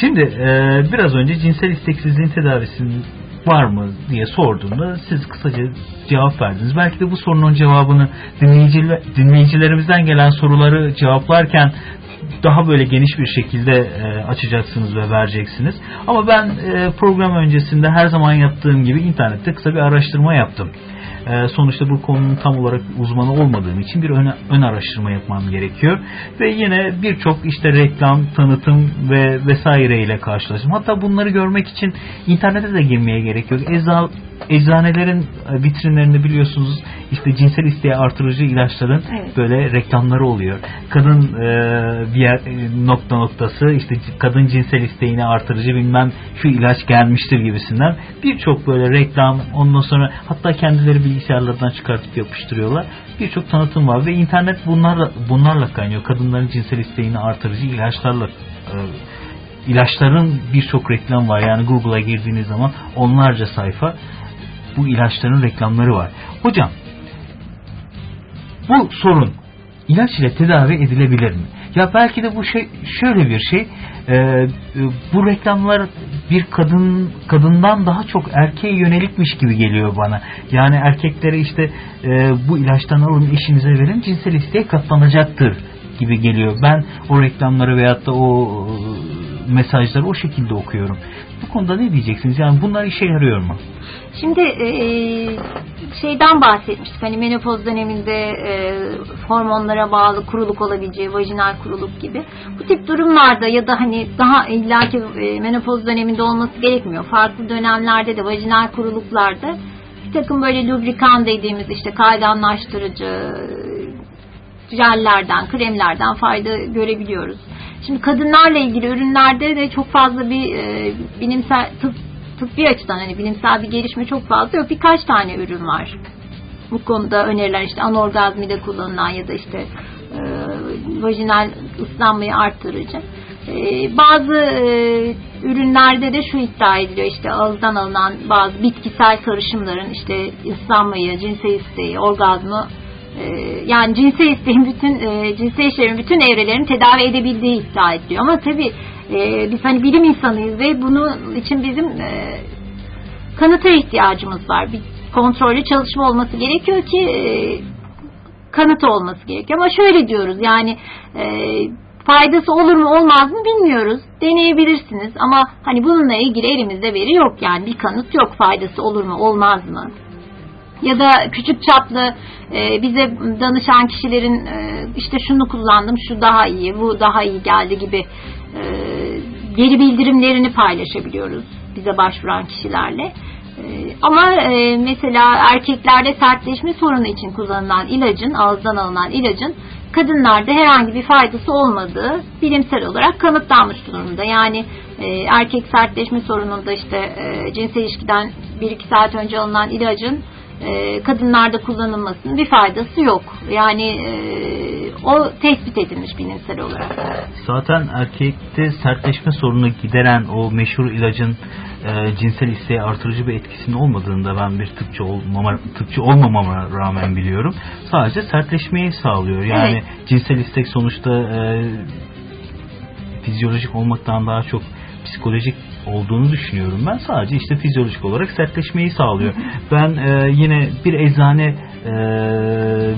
[SPEAKER 4] Şimdi e, biraz önce cinsel isteksizliğin tedavisinin var mı diye sorduğumda siz kısaca cevap verdiniz. Belki de bu sorunun cevabını dinleyiciler, dinleyicilerimizden gelen soruları cevaplarken daha böyle geniş bir şekilde e, açacaksınız ve vereceksiniz. Ama ben e, program öncesinde her zaman yaptığım gibi internette kısa bir araştırma yaptım. E, sonuçta bu konunun tam olarak uzmanı olmadığım için bir ön, ön araştırma yapmam gerekiyor. Ve yine birçok işte reklam, tanıtım ve vesaire ile karşılaştım. Hatta bunları görmek için internete de girmeye gerek yok. Eza, eczanelerin e, vitrinlerinde biliyorsunuz işte cinsel isteği artırıcı ilaçların
[SPEAKER 1] evet.
[SPEAKER 4] böyle reklamları oluyor. Kadın e, bir yer, e, nokta noktası işte kadın cinsel isteğini artırıcı bilmem şu ilaç gelmiştir gibisinden birçok böyle reklam ondan sonra hatta kendileri bilgisayarlardan çıkartıp yapıştırıyorlar. Birçok tanıtım var ve internet bunlarla bunlarla kaynıyor. Kadınların cinsel isteğini artırıcı ilaçlarla e, ilaçların birçok reklam var. Yani Google'a girdiğiniz zaman onlarca sayfa bu ilaçların reklamları var. Hocam bu sorun ilaç ile tedavi edilebilir mi? Ya belki de bu şey şöyle bir şey e, bu reklamlar bir kadın kadından daha çok erkeğe yönelikmiş gibi geliyor bana. Yani erkeklere işte e, bu ilaçtan alın eşinize verin cinsel isteğe katlanacaktır gibi geliyor. Ben o reklamları veyahut da o mesajları o şekilde okuyorum. Bu konuda ne diyeceksiniz? Yani bunlar işe yarıyor mu?
[SPEAKER 1] Şimdi e, şeyden bahsetmiştik. Hani menopoz döneminde e, hormonlara bağlı kuruluk olabileceği, vajinal kuruluk gibi. Bu tip durumlarda ya da hani daha illaki e, menopoz döneminde olması gerekmiyor. Farklı dönemlerde de vajinal kuruluklarda bir takım böyle lubrikan dediğimiz işte kayganlaştırıcı jellerden, kremlerden fayda görebiliyoruz. Şimdi kadınlarla ilgili ürünlerde de çok fazla bir e, bilimsel tıp, tıbbi açıdan hani bilimsel bir gelişme çok fazla yok. Birkaç tane ürün var. Bu konuda öneriler işte anorgazmide kullanılan ya da işte e, vajinal ıslanmayı arttırıcı. E, bazı e, ürünlerde de şu iddia ediliyor işte ağızdan alınan bazı bitkisel karışımların işte ıslanmayı, cinsel isteği, orgazmı yani cinsel isteğin bütün e, cinsel işlerin bütün evrelerini tedavi edebildiği iddia ediliyor. Ama tabii e, biz hani bilim insanıyız ve bunun için bizim e, kanıta ihtiyacımız var. Bir kontrollü çalışma olması gerekiyor ki kanıtı olması gerekiyor. Ama şöyle diyoruz yani faydası olur mu olmaz mı bilmiyoruz. Deneyebilirsiniz ama hani bununla ilgili elimizde veri yok yani bir kanıt yok faydası olur mu olmaz mı. Ya da küçük çaplı e, bize danışan kişilerin e, işte şunu kullandım şu daha iyi bu daha iyi geldi gibi e, geri bildirimlerini paylaşabiliyoruz bize başvuran kişilerle. Ee, ama e, mesela erkeklerde sertleşme sorunu için kullanılan ilacın, ağızdan alınan ilacın kadınlarda herhangi bir faydası olmadığı bilimsel olarak kanıtlanmış durumda. Yani e, erkek sertleşme sorununda işte e, cinsel ilişkiden 1-2 saat önce alınan ilacın e, kadınlarda kullanılmasının bir faydası yok. Yani e, o tespit edilmiş bilimsel olarak.
[SPEAKER 4] Zaten erkekte sertleşme sorunu gideren o meşhur ilacın e, cinsel isteği artırıcı bir etkisinin olmadığını da ben bir tıpçı, olmama, tıpçı olmamama rağmen biliyorum. Sadece sertleşmeyi sağlıyor. Yani evet. cinsel istek sonuçta e, fizyolojik olmaktan daha çok psikolojik olduğunu düşünüyorum ben. Sadece işte fizyolojik olarak sertleşmeyi sağlıyor. ben e, yine bir eczane e,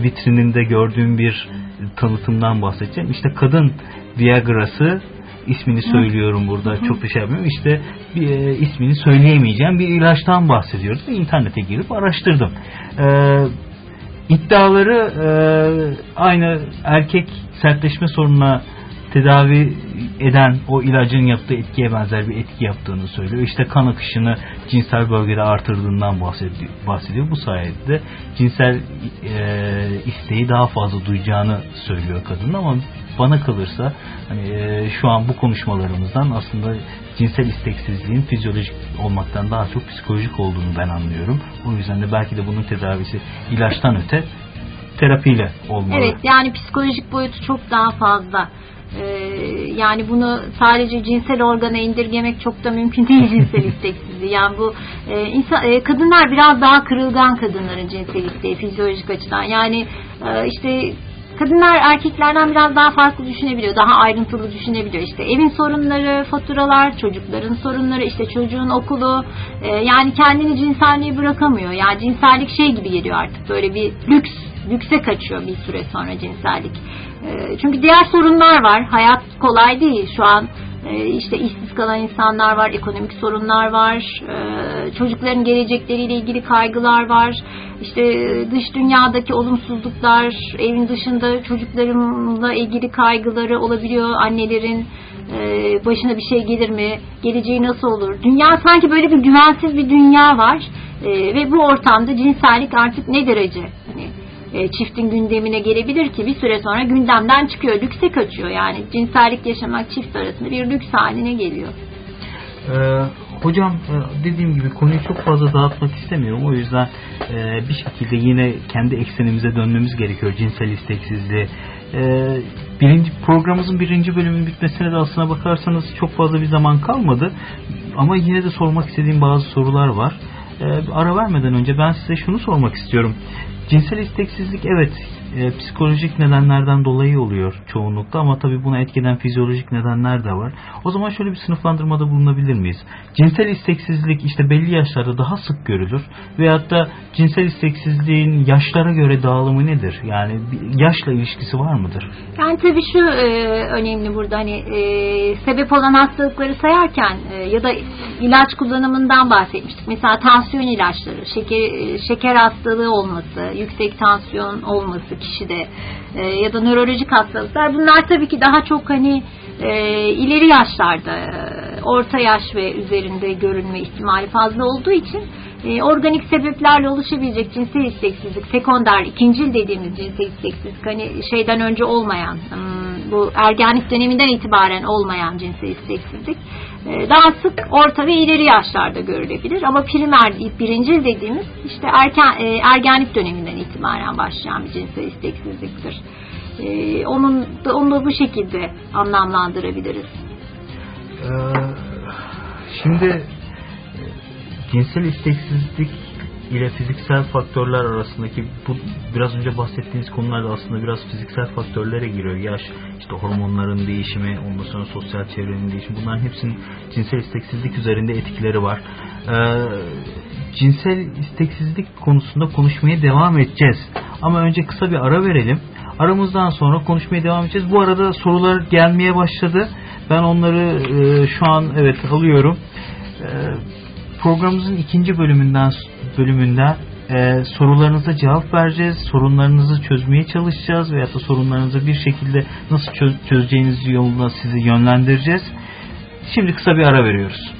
[SPEAKER 4] vitrininde gördüğüm bir tanıtımdan bahsedeceğim. İşte kadın Viagra'sı ismini söylüyorum burada çok da şey yapmıyorum. İşte bir, e, ismini söyleyemeyeceğim bir ilaçtan bahsediyoruz. İnternete girip araştırdım. E, iddiaları e, aynı erkek sertleşme sorununa tedavi eden o ilacın yaptığı etkiye benzer bir etki yaptığını söylüyor. İşte kan akışını cinsel bölgede artırdığından bahsediyor. bahsediyor. Bu sayede cinsel e, isteği daha fazla duyacağını söylüyor kadın ama bana kalırsa hani, e, şu an bu konuşmalarımızdan aslında cinsel isteksizliğin fizyolojik olmaktan daha çok psikolojik olduğunu ben anlıyorum. O yüzden de belki de bunun tedavisi ilaçtan öte terapiyle olmalı.
[SPEAKER 1] Evet yani psikolojik boyutu çok daha fazla. Ee, yani bunu sadece cinsel organa indirgemek çok da mümkün değil cinsel isteksizliği. Yani bu e, insan, e, kadınlar biraz daha kırılgan kadınların cinsel isteği fizyolojik açıdan. Yani e, işte kadınlar erkeklerden biraz daha farklı düşünebiliyor. Daha ayrıntılı düşünebiliyor. İşte evin sorunları, faturalar, çocukların sorunları, işte çocuğun okulu. E, yani kendini cinselliği bırakamıyor. Yani cinsellik şey gibi geliyor artık. Böyle bir lüks, lükse kaçıyor bir süre sonra cinsellik. E, çünkü diğer sorunlar var. Hayat kolay değil şu an. E, işte işsiz kalan insanlar var, ekonomik sorunlar var, e, çocukların gelecekleriyle ilgili kaygılar var işte dış dünyadaki olumsuzluklar, evin dışında çocuklarımla ilgili kaygıları olabiliyor annelerin. E, başına bir şey gelir mi? Geleceği nasıl olur? Dünya sanki böyle bir güvensiz bir dünya var. E, ve bu ortamda cinsellik artık ne derece hani e, çiftin gündemine gelebilir ki bir süre sonra gündemden çıkıyor, lükse kaçıyor yani cinsellik yaşamak çift arasında bir lüks haline geliyor.
[SPEAKER 4] Ee, hocam e, dediğim gibi konuyu çok fazla dağıtmak istemiyorum. O yüzden e, bir şekilde yine kendi eksenimize dönmemiz gerekiyor cinsel isteksizliğe. E, birinci, programımızın birinci bölümünün bitmesine de aslına bakarsanız çok fazla bir zaman kalmadı. Ama yine de sormak istediğim bazı sorular var. ara vermeden önce ben size şunu sormak istiyorum. Cinsel isteksizlik evet e, psikolojik nedenlerden dolayı oluyor çoğunlukla ama tabii buna etkeden fizyolojik nedenler de var. O zaman şöyle bir sınıflandırmada bulunabilir miyiz? Cinsel isteksizlik işte belli yaşlarda daha sık görülür veyahut da cinsel isteksizliğin yaşlara göre dağılımı nedir? Yani yaşla ilişkisi var mıdır?
[SPEAKER 1] Yani tabii şu e, önemli burada hani e, sebep olan hastalıkları sayarken e, ya da ilaç kullanımından bahsetmiştik. Mesela tansiyon ilaçları, şeker e, şeker hastalığı olması, yüksek tansiyon olması kişide e, ya da nörolojik hastalıklar. Bunlar tabii ki daha çok hani e, ileri yaşlarda e, orta yaş ve üzerinde görülme ihtimali fazla olduğu için e, organik sebeplerle oluşabilecek cinsel isteksizlik sekonder ikincil dediğimiz cinsel isteksizlik hani şeyden önce olmayan hmm, bu ergenlik döneminden itibaren olmayan cinsel isteksizlik daha sık orta ve ileri yaşlarda görülebilir. Ama primer, birincil dediğimiz işte erken, e, ergenlik döneminden itibaren başlayan bir cinsel isteksizliktir. E, onun onu da bu şekilde anlamlandırabiliriz.
[SPEAKER 4] Ee, şimdi e, cinsel isteksizlik ile fiziksel faktörler arasındaki bu biraz önce bahsettiğiniz konularda aslında biraz fiziksel faktörlere giriyor. Yaş, işte hormonların değişimi, ondan sonra sosyal çevrenin değişimi bunların hepsinin cinsel isteksizlik üzerinde etkileri var. Ee, cinsel isteksizlik konusunda konuşmaya devam edeceğiz. Ama önce kısa bir ara verelim. Aramızdan sonra konuşmaya devam edeceğiz. Bu arada sorular gelmeye başladı. Ben onları e, şu an evet alıyorum. E, programımızın ikinci bölümünden bölümünde e, sorularınıza cevap vereceğiz. Sorunlarınızı çözmeye çalışacağız veya da sorunlarınızı bir şekilde nasıl çöz, çözeceğiniz yoluna sizi yönlendireceğiz. Şimdi kısa bir ara veriyoruz.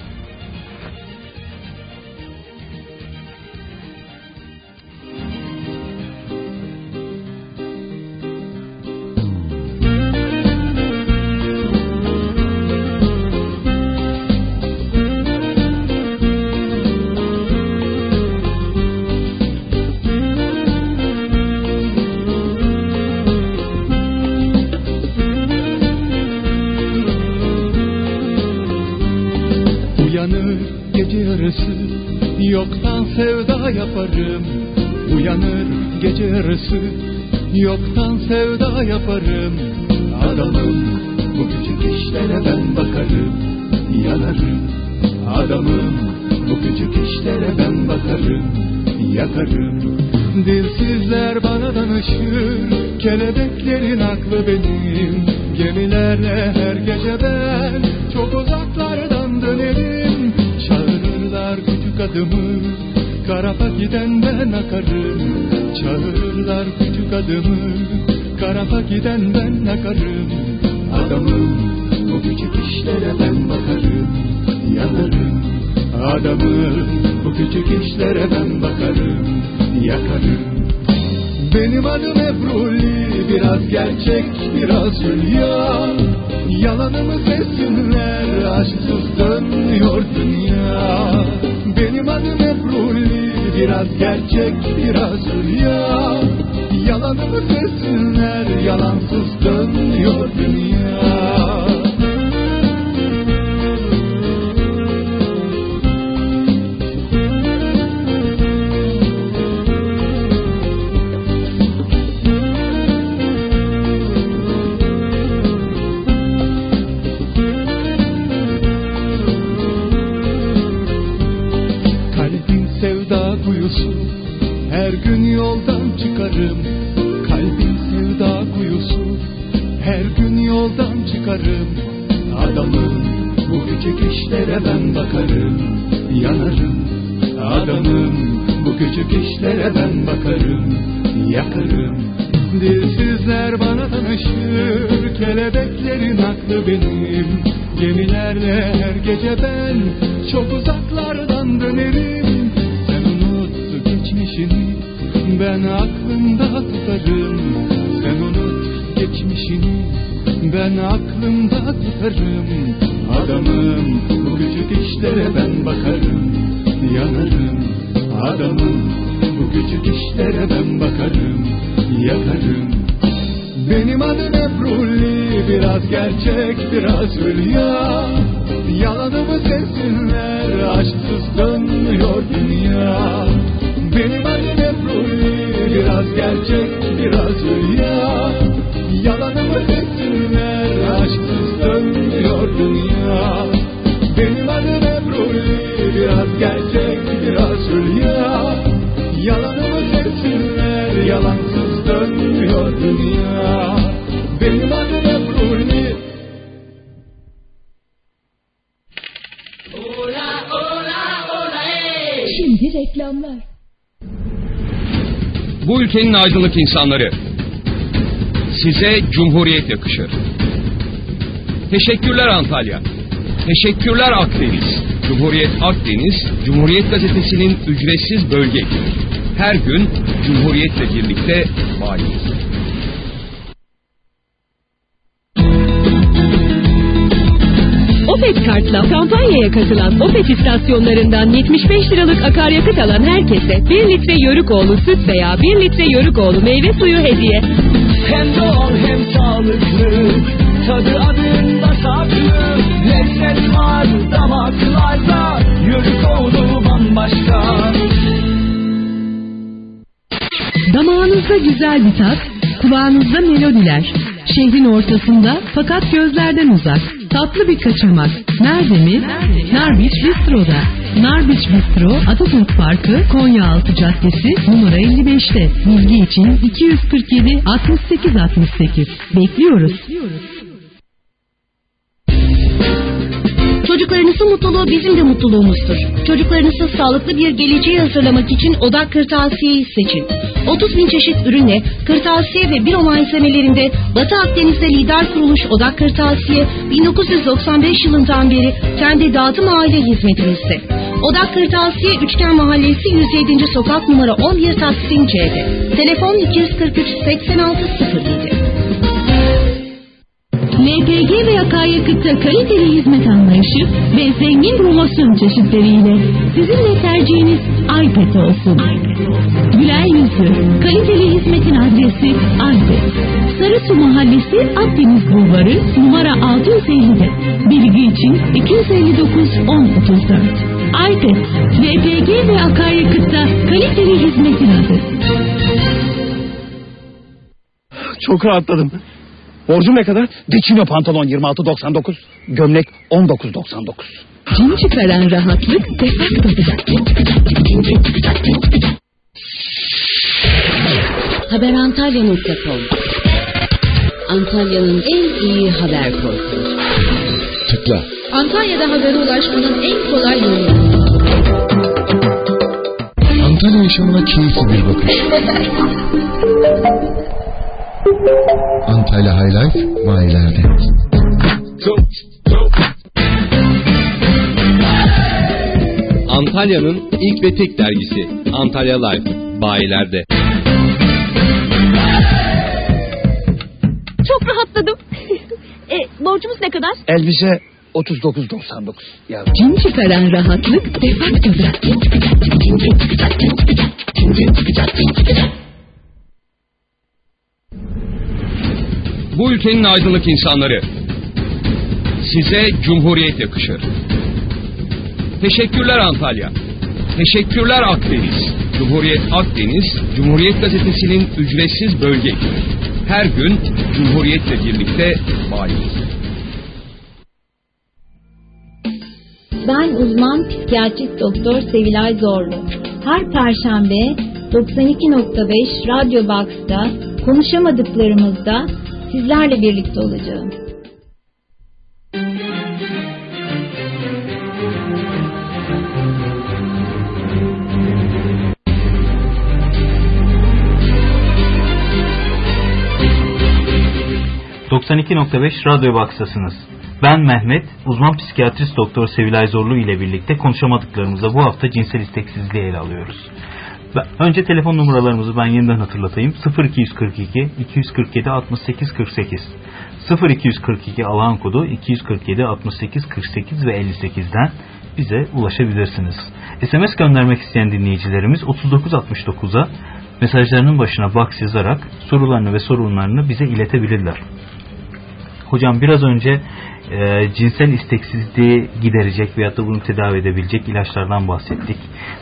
[SPEAKER 8] Aklı benim. Gemilerle her gece ben Çok uzaklardan dönerim. Sen unut geçmişini Ben aklımda tutarım. Sen unut geçmişini ben aklımda tutarım. Adamım bu küçük işlere ben bakarım. Yanarım. Adamım bu küçük işlere ben bakarım. Yakarım Benim adım Ebruli Biraz gerçek biraz hülya. Yalanımı sevsinler Aşksız dönüyor dünya. Benim adım Ebruli Biraz gerçek biraz hülya. Yalanımı desinler aşksız dönmüyor dünya
[SPEAKER 9] Bu ülkenin aydınlık insanları Size Cumhuriyet yakışır. Teşekkürler Antalya. Teşekkürler Akdeniz. Cumhuriyet Akdeniz, Cumhuriyet Gazetesi'nin ücretsiz bölge. Her gün Cumhuriyet'le birlikte vayiz.
[SPEAKER 2] Opet kartla kampanyaya katılan Opet istasyonlarından 75 liralık akaryakıt alan herkese 1 litre Yörükoğlu süt veya 1 litre Yörükoğlu meyve suyu hediye.
[SPEAKER 10] Hem doğal hem sağlıklı Tadı adında saklı Lezzet var damaklarda Yörük oldu bambaşka
[SPEAKER 2] Damağınızda güzel bir tat, kulağınızda melodiler. Şehrin ortasında fakat gözlerden uzak. Tatlı bir kaçamak. Nerede mi? Narbiç Bistro'da. Narbiç Bistro, Atatürk Parkı, Konyaaltı Caddesi, numara 55'te. Bilgi için 247 68 68. Bekliyoruz.
[SPEAKER 11] Çocuklarınızın mutluluğu bizim de mutluluğumuzdur. Çocuklarınızı sağlıklı bir geleceğe hazırlamak için Odak Kırtasiye'yi seçin. 30 bin çeşit ürünle kırtasiye ve biro malzemelerinde Batı Akdeniz'de lider kuruluş Odak Kırtasiye 1995 yılından beri kendi dağıtım aile hizmetimizde. Odak Kırtasiye Üçgen Mahallesi 107. Sokak numara 11 Taksim C'de. Telefon 243 86 07.
[SPEAKER 2] LPG ve akaryakıtta kaliteli hizmet anlayışı ve zengin promosyon çeşitleriyle sizinle tercihiniz iPad olsun. Güler yüzlü, kaliteli hizmetin adresi iPad. Sarısu Mahallesi Akdeniz Bulvarı numara 650'de. Bilgi için 259 1034. iPad, LPG ve akaryakıtta kaliteli hizmetin adı.
[SPEAKER 12] Çok rahatladım. Borcum ne kadar? Dikino pantolon 26.99, gömlek 19.99.
[SPEAKER 2] Cin çıkaran rahatlık defaktoda.
[SPEAKER 13] Haberantalya.com Antalya'nın en iyi haber portalı.
[SPEAKER 9] Tıkla.
[SPEAKER 13] Antalya'da habere ulaşmanın en kolay yolu.
[SPEAKER 9] Antalya yaşamına keyifli bir bakış. Antalya High Life bayilerde.
[SPEAKER 14] Antalya'nın ilk ve tek dergisi Antalya Life bayilerde.
[SPEAKER 11] Çok rahatladım. e, borcumuz ne kadar?
[SPEAKER 12] Elbise 39.99. Ya
[SPEAKER 2] Cin çıkaran rahatlık defaktoda.
[SPEAKER 9] Bu ülkenin aydınlık insanları. Size Cumhuriyet yakışır. Teşekkürler Antalya. Teşekkürler Akdeniz. Cumhuriyet Akdeniz, Cumhuriyet Gazetesi'nin ücretsiz bölge. Her gün Cumhuriyet'le birlikte bayılır.
[SPEAKER 3] Ben uzman psikiyatrist doktor Sevilay Zorlu. Her perşembe 92.5 Radyo Box'ta konuşamadıklarımızda sizlerle birlikte olacağım.
[SPEAKER 4] ...92.5 Radyo Baksasınız. Ben Mehmet, uzman psikiyatrist doktor Sevilay Zorlu ile birlikte konuşamadıklarımızda bu hafta cinsel isteksizliği ele alıyoruz. Önce telefon numaralarımızı ben yeniden hatırlatayım. 0242 247 68 48 0242 alan kodu 247 68 48 ve 58'den bize ulaşabilirsiniz. SMS göndermek isteyen dinleyicilerimiz 3969'a mesajlarının başına box yazarak sorularını ve sorunlarını bize iletebilirler. Hocam biraz önce e, cinsel isteksizliği giderecek veyahut da bunu tedavi edebilecek ilaçlardan bahsettik.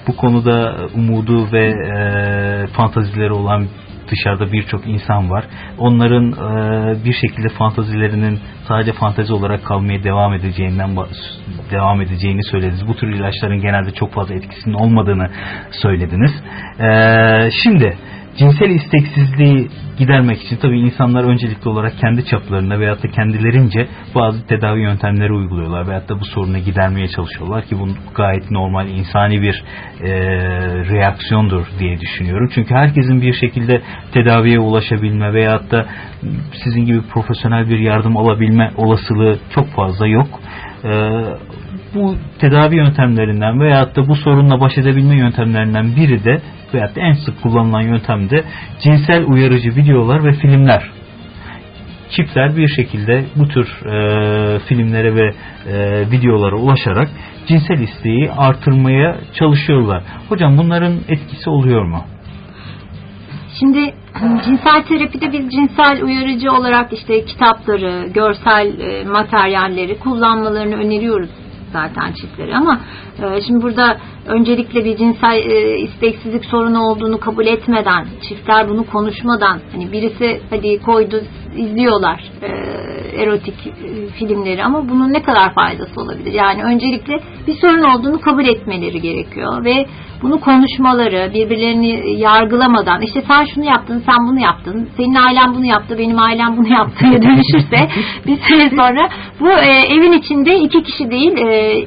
[SPEAKER 4] Bu konuda umudu ve e, fantazileri olan dışarıda birçok insan var. Onların e, bir şekilde fantazilerinin sadece fantazi olarak kalmaya devam edeceğinden devam edeceğini söylediniz. Bu tür ilaçların genelde çok fazla etkisinin olmadığını söylediniz. E, şimdi cinsel isteksizliği gidermek için tabii insanlar öncelikli olarak kendi çaplarında veyahut da kendilerince bazı tedavi yöntemleri uyguluyorlar veyahut da bu sorunu gidermeye çalışıyorlar ki bu gayet normal insani bir e, reaksiyondur diye düşünüyorum. Çünkü herkesin bir şekilde tedaviye ulaşabilme veyahut da sizin gibi profesyonel bir yardım alabilme olasılığı çok fazla yok. E, bu tedavi yöntemlerinden veyahut da bu sorunla baş edebilme yöntemlerinden biri de veyahut da en sık kullanılan yöntem de cinsel uyarıcı videolar ve filmler. çiftler bir şekilde bu tür e, filmlere ve e, videolara ulaşarak cinsel isteği artırmaya çalışıyorlar. Hocam bunların etkisi oluyor mu?
[SPEAKER 1] Şimdi cinsel terapide biz cinsel uyarıcı olarak işte kitapları, görsel e, materyalleri kullanmalarını öneriyoruz zaten çiftleri ama e, şimdi burada öncelikle bir cinsel e, isteksizlik sorunu olduğunu kabul etmeden çiftler bunu konuşmadan hani birisi hadi koydu izliyorlar e, erotik e, filmleri ama bunun ne kadar faydası olabilir? Yani öncelikle bir sorun olduğunu kabul etmeleri gerekiyor ve bunu konuşmaları, birbirlerini yargılamadan işte sen şunu yaptın, sen bunu yaptın, senin ailen bunu yaptı, benim ailem bunu yaptıya dönüşürse bir süre sonra bu e, evin içinde iki kişi değil e,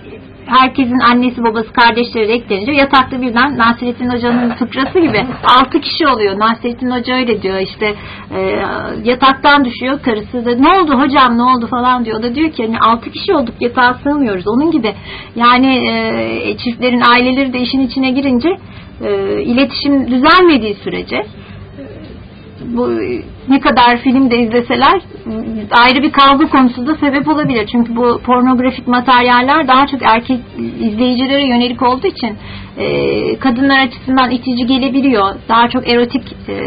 [SPEAKER 1] herkesin annesi babası kardeşleri de eklenince yatakta birden Nasrettin Hoca'nın fıkrası gibi altı kişi oluyor. Nasrettin Hoca öyle diyor işte e, yataktan düşüyor karısı da ne oldu hocam ne oldu falan diyor. O da diyor ki hani altı kişi olduk yatağa sığmıyoruz. Onun gibi yani e, çiftlerin aileleri de işin içine girince e, iletişim düzelmediği sürece bu ne kadar film de izleseler ayrı bir kavga konusu da sebep olabilir. Çünkü bu pornografik materyaller daha çok erkek izleyicilere yönelik olduğu için e, kadınlar açısından itici gelebiliyor. Daha çok erotik e,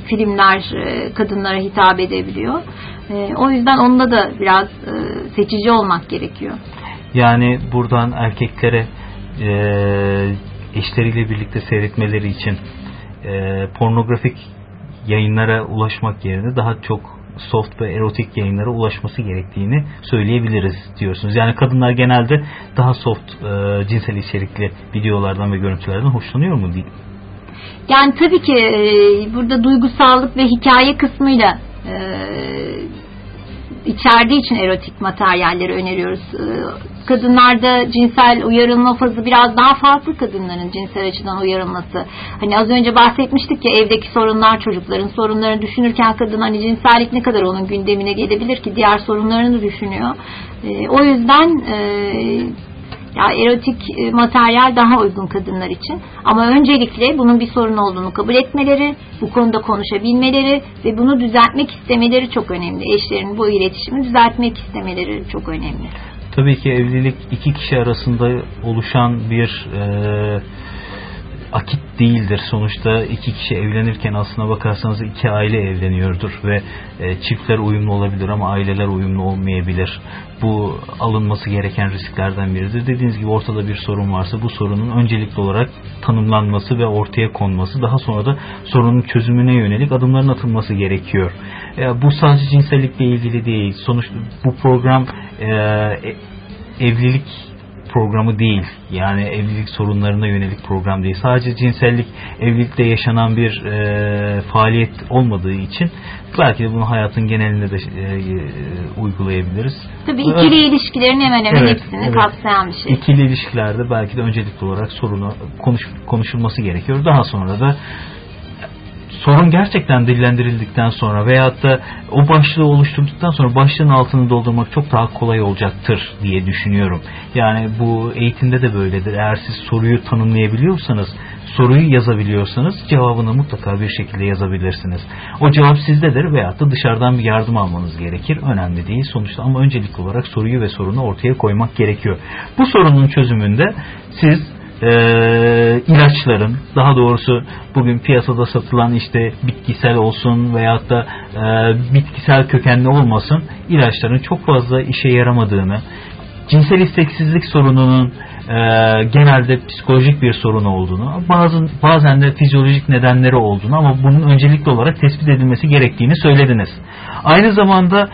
[SPEAKER 1] filmler e, kadınlara hitap edebiliyor. E, o yüzden onda da biraz e, seçici olmak gerekiyor.
[SPEAKER 4] Yani buradan erkeklere e, eşleriyle birlikte seyretmeleri için e, pornografik yayınlara ulaşmak yerine daha çok soft ve erotik yayınlara ulaşması gerektiğini söyleyebiliriz diyorsunuz. Yani kadınlar genelde daha soft e, cinsel içerikli videolardan ve görüntülerden hoşlanıyor mu değil?
[SPEAKER 1] Yani tabii ki e, burada duygusallık ve hikaye kısmıyla e, içerdiği için erotik materyalleri öneriyoruz. E, kadınlarda cinsel uyarılma fazı biraz daha farklı kadınların cinsel açıdan uyarılması. Hani az önce bahsetmiştik ya evdeki sorunlar çocukların sorunlarını düşünürken kadın hani cinsellik ne kadar onun gündemine gelebilir ki diğer sorunlarını düşünüyor. E, o yüzden e, ya erotik e, materyal daha uygun kadınlar için. Ama öncelikle bunun bir sorun olduğunu kabul etmeleri, bu konuda konuşabilmeleri ve bunu düzeltmek istemeleri çok önemli. Eşlerin bu iletişimi düzeltmek istemeleri çok önemli.
[SPEAKER 4] Tabii ki evlilik iki kişi arasında oluşan bir e, akit değildir. Sonuçta iki kişi evlenirken aslına bakarsanız iki aile evleniyordur ve e, çiftler uyumlu olabilir ama aileler uyumlu olmayabilir. Bu alınması gereken risklerden biridir. Dediğiniz gibi ortada bir sorun varsa bu sorunun öncelikli olarak tanımlanması ve ortaya konması daha sonra da sorunun çözümüne yönelik adımların atılması gerekiyor. E, bu sadece cinsellikle ilgili değil. Sonuçta bu program e, evlilik programı değil. Yani evlilik sorunlarına yönelik program değil. Sadece cinsellik evlilikte yaşanan bir e, faaliyet olmadığı için belki de bunu hayatın genelinde de e, e, uygulayabiliriz.
[SPEAKER 1] Tabii ikili evet. ilişkilerin hemen hemen evet, hepsini evet. kapsayan bir şey.
[SPEAKER 4] İkili ilişkilerde belki de öncelikli olarak sorunu konuş, konuşulması gerekiyor. Daha sonra da sorun gerçekten dillendirildikten sonra veyahut da o başlığı oluşturduktan sonra başlığın altını doldurmak çok daha kolay olacaktır diye düşünüyorum. Yani bu eğitimde de böyledir. Eğer siz soruyu tanımlayabiliyorsanız, soruyu yazabiliyorsanız cevabını mutlaka bir şekilde yazabilirsiniz. O cevap sizdedir veyahut da dışarıdan bir yardım almanız gerekir. Önemli değil sonuçta ama öncelikli olarak soruyu ve sorunu ortaya koymak gerekiyor. Bu sorunun çözümünde siz e, ilaçların daha doğrusu bugün piyasada satılan işte bitkisel olsun veyahut da e, bitkisel kökenli olmasın ilaçların çok fazla işe yaramadığını cinsel isteksizlik sorununun e, genelde psikolojik bir sorun olduğunu, bazı bazen de fizyolojik nedenleri olduğunu ama bunun öncelikli olarak tespit edilmesi gerektiğini söylediniz. Aynı zamanda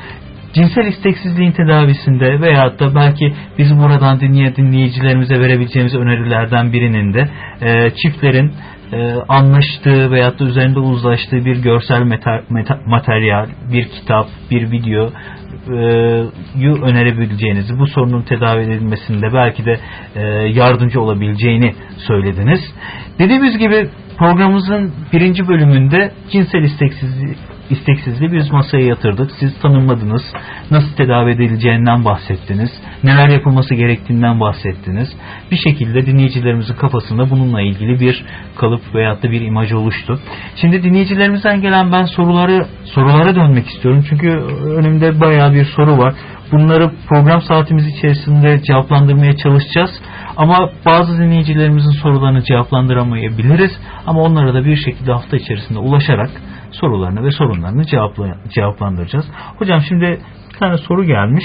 [SPEAKER 4] cinsel isteksizliğin tedavisinde veyahut da belki biz buradan dinleyen dinleyicilerimize verebileceğimiz önerilerden birinin de e, çiftlerin e, anlaştığı veyahut da üzerinde uzlaştığı bir görsel meta, meta, materyal, bir kitap, bir video e, önerebileceğinizi, bu sorunun tedavi edilmesinde belki de e, yardımcı olabileceğini söylediniz. Dediğimiz gibi programımızın birinci bölümünde cinsel isteksizlik isteksizliği biz masaya yatırdık. Siz tanımladınız. Nasıl tedavi edileceğinden bahsettiniz. Neler yapılması gerektiğinden bahsettiniz. Bir şekilde dinleyicilerimizin kafasında bununla ilgili bir kalıp veyahut da bir imaj oluştu. Şimdi dinleyicilerimizden gelen ben soruları sorulara dönmek istiyorum. Çünkü önümde bayağı bir soru var. Bunları program saatimiz içerisinde cevaplandırmaya çalışacağız. Ama bazı dinleyicilerimizin sorularını cevaplandıramayabiliriz. Ama onlara da bir şekilde hafta içerisinde ulaşarak sorularını ve sorunlarını cevapla, cevaplandıracağız. Hocam şimdi bir tane soru gelmiş.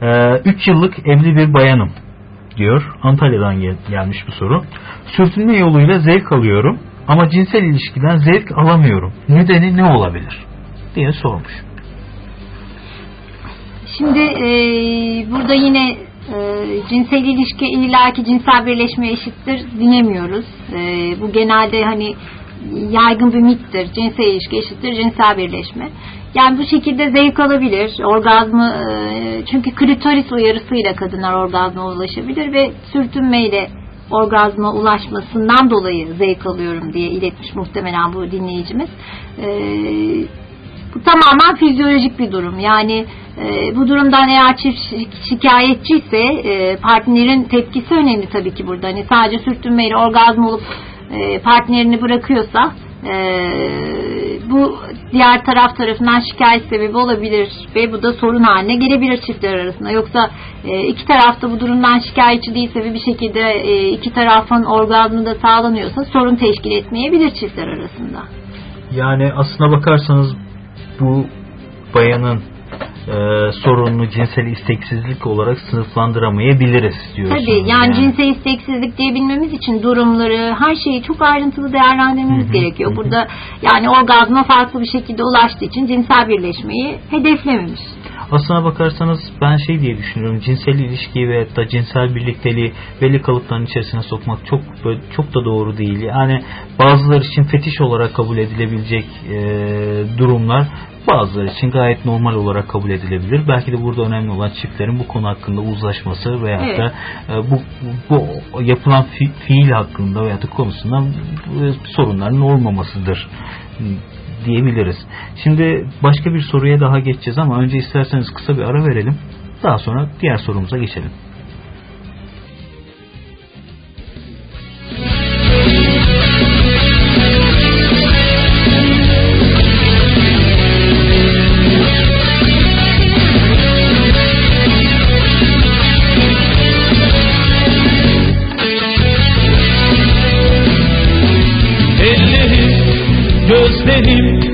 [SPEAKER 4] 3 ee, yıllık evli bir bayanım diyor. Antalya'dan gel, gelmiş bu soru. Sürtünme yoluyla zevk alıyorum ama cinsel ilişkiden zevk alamıyorum. Nedeni ne olabilir? diye sormuş.
[SPEAKER 1] Şimdi e, burada yine e, cinsel ilişki illaki cinsel birleşme eşittir dinlemiyoruz. E, bu genelde hani yaygın bir mittir. Cinsel ilişki eşittir cinsel birleşme. Yani bu şekilde zevk alabilir. Orgazmı e, çünkü klitoris uyarısıyla kadınlar orgazma ulaşabilir ve sürtünmeyle orgazma ulaşmasından dolayı zevk alıyorum diye iletmiş muhtemelen bu dinleyicimiz. E, bu tamamen fizyolojik bir durum. Yani e, bu durumdan eğer çift şikayetçiyse e, partnerin tepkisi önemli tabii ki burada. Hani sadece sürtünmeyle orgazm olup e, partnerini bırakıyorsa e, bu diğer taraf tarafından şikayet sebebi olabilir ve bu da sorun haline gelebilir çiftler arasında. Yoksa e, iki tarafta bu durumdan şikayetçi değilse ve bir şekilde e, iki tarafın orgazmı da sağlanıyorsa sorun teşkil etmeyebilir çiftler arasında.
[SPEAKER 4] Yani aslına bakarsanız bu bayanın e, sorununu cinsel isteksizlik olarak sınıflandıramayabiliriz diyorsunuz.
[SPEAKER 1] Tabii yani, yani cinsel isteksizlik diyebilmemiz için durumları, her şeyi çok ayrıntılı değerlendirmemiz gerekiyor. Burada yani orgazma farklı bir şekilde ulaştığı için cinsel birleşmeyi hedeflememiş.
[SPEAKER 4] Aslına bakarsanız ben şey diye düşünüyorum. Cinsel ilişkiyi ve da cinsel birlikteliği belli kalıpların içerisine sokmak çok çok da doğru değil. Yani bazıları için fetiş olarak kabul edilebilecek e, durumlar bazıları için gayet normal olarak kabul edilebilir. Belki de burada önemli olan çiftlerin bu konu hakkında uzlaşması veya evet. da e, bu, bu yapılan fi, fiil hakkında veya da konusunda e, sorunların olmamasıdır diyebiliriz. Şimdi başka bir soruya daha geçeceğiz ama önce isterseniz kısa bir ara verelim. Daha sonra diğer sorumuza geçelim.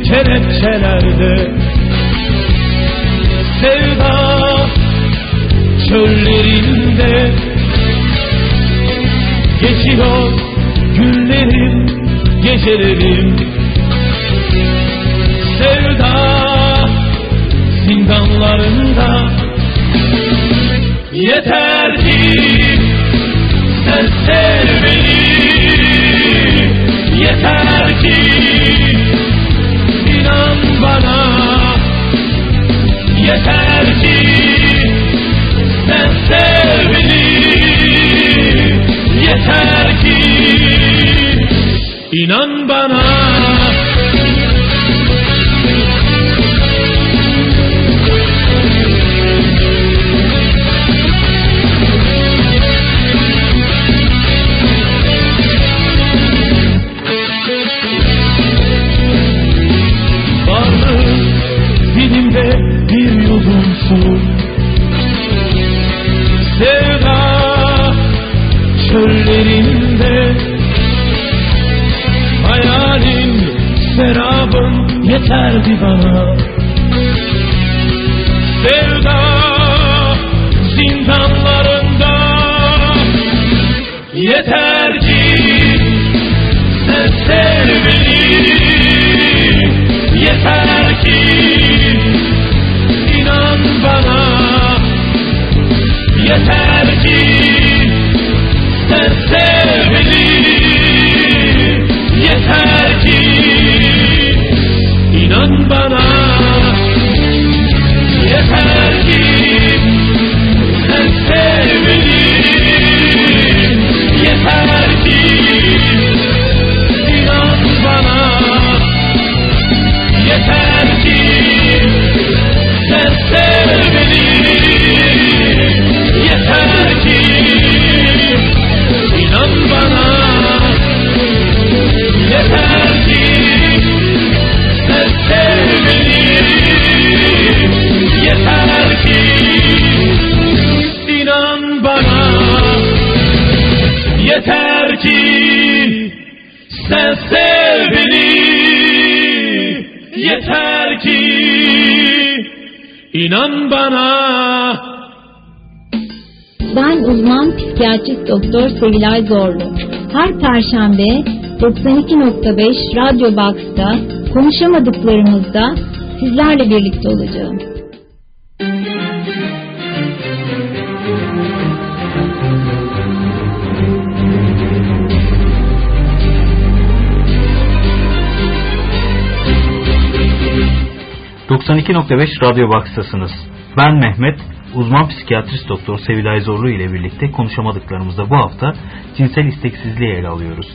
[SPEAKER 10] Kelepçelerde. Sevda çöllerinde Geçiyor günlerim, gecelerim. Sevda zindanlarında Yeter ki sen sev beni. Yeter ki Yeter ki sen sev beni Yeter ki inan bana yeterdi bana. Sevda zindanlarında Yeter
[SPEAKER 3] psikiyatrist doktor Sevilay Zorlu. Her perşembe 92.5 Radyo Box'ta konuşamadıklarımızda sizlerle birlikte olacağım.
[SPEAKER 4] ...92.5 Radyo Box'tasınız. Ben Mehmet, uzman psikiyatrist doktor Sevilay Zorlu ile birlikte konuşamadıklarımızda bu hafta cinsel isteksizliği ele alıyoruz.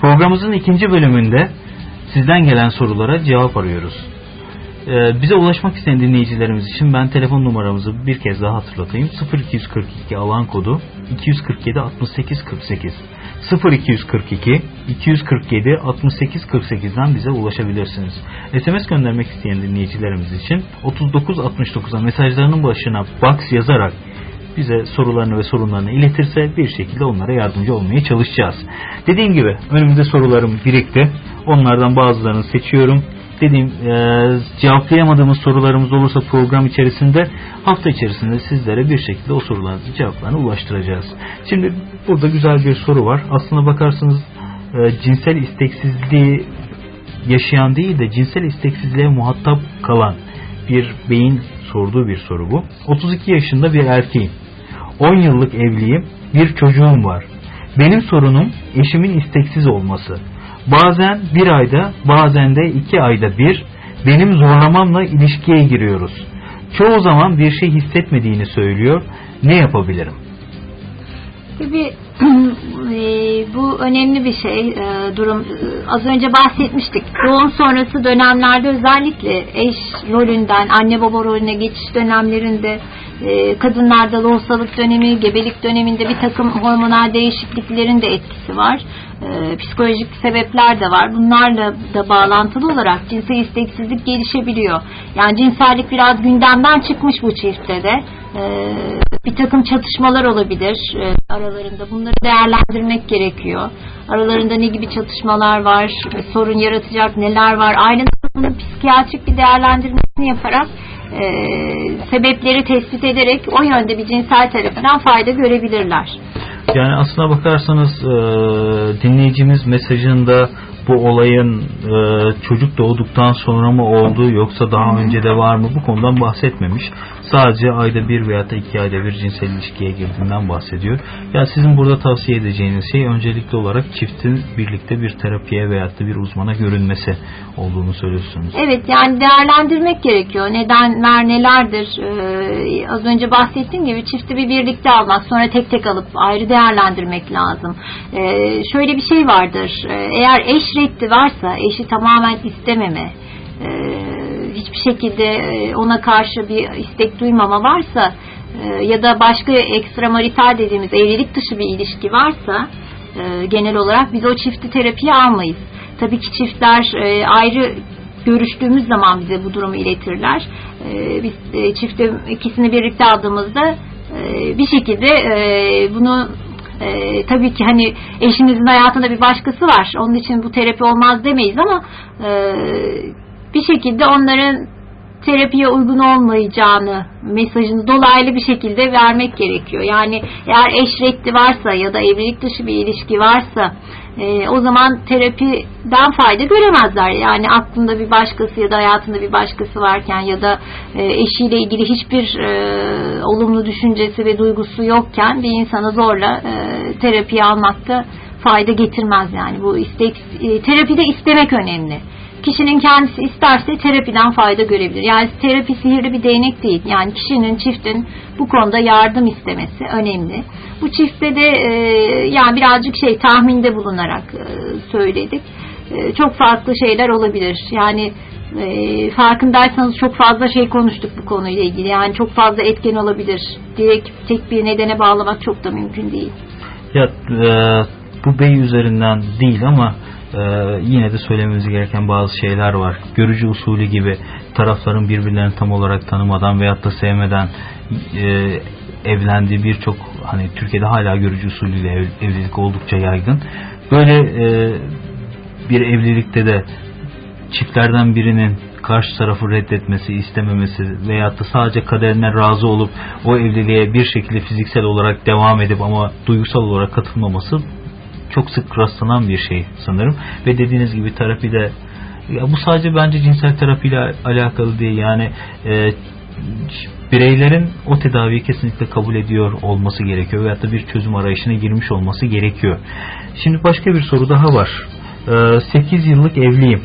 [SPEAKER 4] Programımızın ikinci bölümünde sizden gelen sorulara cevap arıyoruz. Ee, bize ulaşmak isteyen dinleyicilerimiz için ben telefon numaramızı bir kez daha hatırlatayım. 0242 alan kodu 247 68 48 0242 247 68 48'den bize ulaşabilirsiniz. SMS göndermek isteyen dinleyicilerimiz için 39 69'a mesajlarının başına box yazarak bize sorularını ve sorunlarını iletirse bir şekilde onlara yardımcı olmaya çalışacağız. Dediğim gibi önümüzde sorularım birikti. Onlardan bazılarını seçiyorum. Dediğim e, cevaplayamadığımız sorularımız olursa program içerisinde hafta içerisinde sizlere bir şekilde o soruların cevaplarını ulaştıracağız. Şimdi burada güzel bir soru var. Aslına bakarsanız e, cinsel isteksizliği yaşayan değil de cinsel isteksizliğe muhatap kalan bir beyin sorduğu bir soru bu. 32 yaşında bir erkeğim. 10 yıllık evliyim. Bir çocuğum var. Benim sorunum eşimin isteksiz olması. Bazen bir ayda bazen de iki ayda bir benim zorlamamla ilişkiye giriyoruz. Çoğu zaman bir şey hissetmediğini söylüyor. Ne yapabilirim?
[SPEAKER 1] Tabii e, bu önemli bir şey e, durum. Az önce bahsetmiştik. Doğum sonrası dönemlerde özellikle eş rolünden anne baba rolüne geçiş dönemlerinde e, kadınlarda lohusalık dönemi, gebelik döneminde bir takım hormonal değişikliklerin de etkisi var. E, psikolojik sebepler de var. Bunlarla da bağlantılı olarak cinsel isteksizlik gelişebiliyor. Yani cinsellik biraz gündemden çıkmış bu çiftte de. E, bir takım çatışmalar olabilir e, aralarında. Bunları değerlendirmek gerekiyor. Aralarında ne gibi çatışmalar var, sorun yaratacak neler var. Aynı bunun psikiyatrik bir değerlendirmesini yaparak sebepleri tespit ederek o yönde bir cinsel tarafından fayda görebilirler.
[SPEAKER 4] Yani aslına bakarsanız e, dinleyicimiz mesajında bu olayın e, çocuk doğduktan sonra mı oldu yoksa daha önce de var mı bu konudan bahsetmemiş. Sadece ayda bir veya da iki ayda bir cinsel ilişkiye girdiğinden bahsediyor. Ya sizin burada tavsiye edeceğiniz şey öncelikli olarak çiftin birlikte bir terapiye veya da bir uzmana görünmesi olduğunu söylüyorsunuz.
[SPEAKER 1] Evet yani değerlendirmek gerekiyor. Nedenler nelerdir? Ee, az önce bahsettiğim gibi çifti bir birlikte almak sonra tek tek alıp ayrı değerlendirmek lazım. Ee, şöyle bir şey vardır. Ee, eğer eş reddi varsa eşi tamamen istememe e, hiçbir şekilde e, ona karşı bir istek duymama varsa e, ya da başka ekstramarital dediğimiz evlilik dışı bir ilişki varsa genel olarak biz o çifti terapiye almayız. Tabii ki çiftler ayrı görüştüğümüz zaman bize bu durumu iletirler. Biz e, ikisini birlikte aldığımızda bir şekilde bunu e, tabii ki hani eşimizin hayatında bir başkası var. Onun için bu terapi olmaz demeyiz ama e, bir şekilde onların terapiye uygun olmayacağını mesajını dolaylı bir şekilde vermek gerekiyor. Yani eğer eş reddi varsa ya da evlilik dışı bir ilişki varsa e, o zaman terapiden fayda göremezler. Yani aklında bir başkası ya da hayatında bir başkası varken ya da e, eşiyle ilgili hiçbir e, olumlu düşüncesi ve duygusu yokken bir insanı zorla e, terapiye almakta fayda getirmez yani. Bu istek e, terapide istemek önemli kişinin kendisi isterse terapiden fayda görebilir. Yani terapi sihirli bir değnek değil. Yani kişinin, çiftin bu konuda yardım istemesi önemli. Bu çiftte de e, yani birazcık şey tahminde bulunarak e, söyledik. E, çok farklı şeyler olabilir. Yani e, farkındaysanız çok fazla şey konuştuk bu konuyla ilgili. Yani çok fazla etken olabilir. Direkt tek bir nedene bağlamak çok da mümkün değil.
[SPEAKER 4] Ya e, bu bey üzerinden değil ama e, yine de söylememiz gereken bazı şeyler var. Görücü usulü gibi tarafların birbirlerini tam olarak tanımadan veyahut da sevmeden e, evlendiği birçok hani Türkiye'de hala görücü usulüyle ev, evlilik oldukça yaygın. Böyle e, bir evlilikte de çiftlerden birinin karşı tarafı reddetmesi, istememesi veyahut da sadece kaderine razı olup o evliliğe bir şekilde fiziksel olarak devam edip ama duygusal olarak katılmaması çok sık rastlanan bir şey sanırım. Ve dediğiniz gibi terapide ya bu sadece bence cinsel terapiyle alakalı değil. Yani e, bireylerin o tedaviyi kesinlikle kabul ediyor olması gerekiyor veyahut da bir çözüm arayışına girmiş olması gerekiyor. Şimdi başka bir soru daha var. E, 8 yıllık evliyim.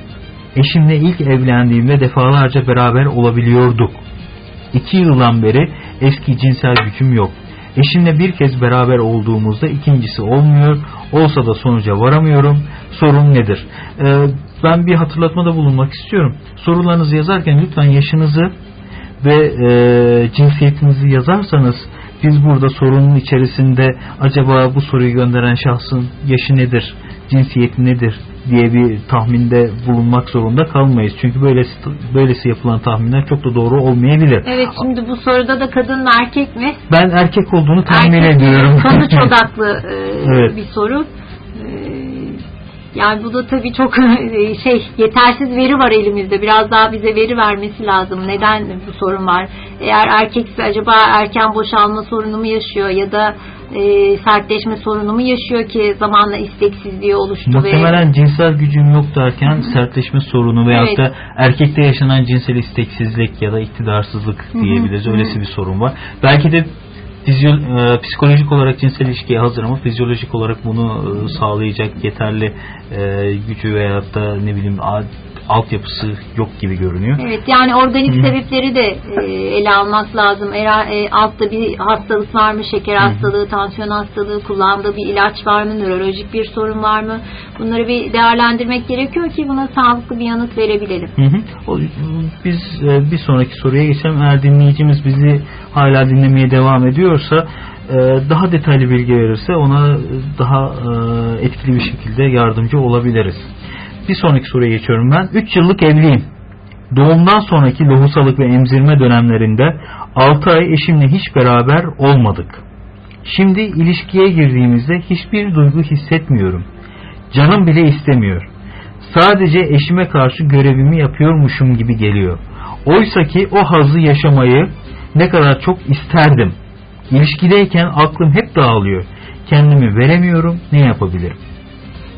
[SPEAKER 4] Eşimle ilk evlendiğimde defalarca beraber olabiliyorduk. 2 yıldan beri eski cinsel gücüm yok. Eşimle bir kez beraber olduğumuzda ikincisi olmuyor. Olsa da sonuca varamıyorum. Sorun nedir? Ee, ben bir hatırlatmada bulunmak istiyorum. Sorularınızı yazarken lütfen yaşınızı ve e, cinsiyetinizi yazarsanız biz burada sorunun içerisinde acaba bu soruyu gönderen şahsın yaşı nedir, cinsiyeti nedir diye bir tahminde bulunmak zorunda kalmayız. Çünkü böylesi, böylesi yapılan tahminler çok da doğru olmayabilir.
[SPEAKER 1] Evet şimdi bu soruda da kadın mı erkek mi?
[SPEAKER 4] Ben erkek olduğunu tahmin
[SPEAKER 1] erkek
[SPEAKER 4] ediyorum.
[SPEAKER 1] Sonuç odaklı e,
[SPEAKER 4] evet.
[SPEAKER 1] bir soru. Yani bu da tabii çok e, şey yetersiz veri var elimizde. Biraz daha bize veri vermesi lazım. Neden bu sorun var? Eğer erkekse acaba erken boşalma sorunu mu yaşıyor ya da e, sertleşme sorunu mu yaşıyor ki zamanla isteksizliği oluştu
[SPEAKER 4] Muhtemelen ve... cinsel gücüm yok derken sertleşme sorunu veyahut evet. da erkekte yaşanan cinsel isteksizlik ya da iktidarsızlık diyebiliriz. Öylesi bir sorun var. Belki de fizyo, e, psikolojik olarak cinsel ilişkiye hazır ama fizyolojik olarak bunu e, sağlayacak yeterli e, gücü veyahut da ne bileyim altyapısı yok gibi görünüyor.
[SPEAKER 1] Evet yani organik Hı. sebepleri de e, ele almak lazım. Eğer e, altta bir hastalık var mı? Şeker hastalığı, Hı. tansiyon hastalığı, kullandığı bir ilaç var mı? Nörolojik bir sorun var mı? Bunları bir değerlendirmek gerekiyor ki buna sağlıklı bir yanıt verebilelim.
[SPEAKER 4] Hı hı. O, biz e, bir sonraki soruya geçelim. Eğer dinleyicimiz bizi hala dinlemeye devam ediyorsa e, daha detaylı bilgi verirse ona daha e, etkili bir şekilde yardımcı olabiliriz. Bir sonraki soruya geçiyorum ben. 3 yıllık evliyim. Doğumdan sonraki lohusalık ve emzirme dönemlerinde 6 ay eşimle hiç beraber olmadık. Şimdi ilişkiye girdiğimizde hiçbir duygu hissetmiyorum. Canım bile istemiyor. Sadece eşime karşı görevimi yapıyormuşum gibi geliyor. Oysa ki o hazı yaşamayı ne kadar çok isterdim. İlişkideyken aklım hep dağılıyor. Kendimi veremiyorum. Ne yapabilirim?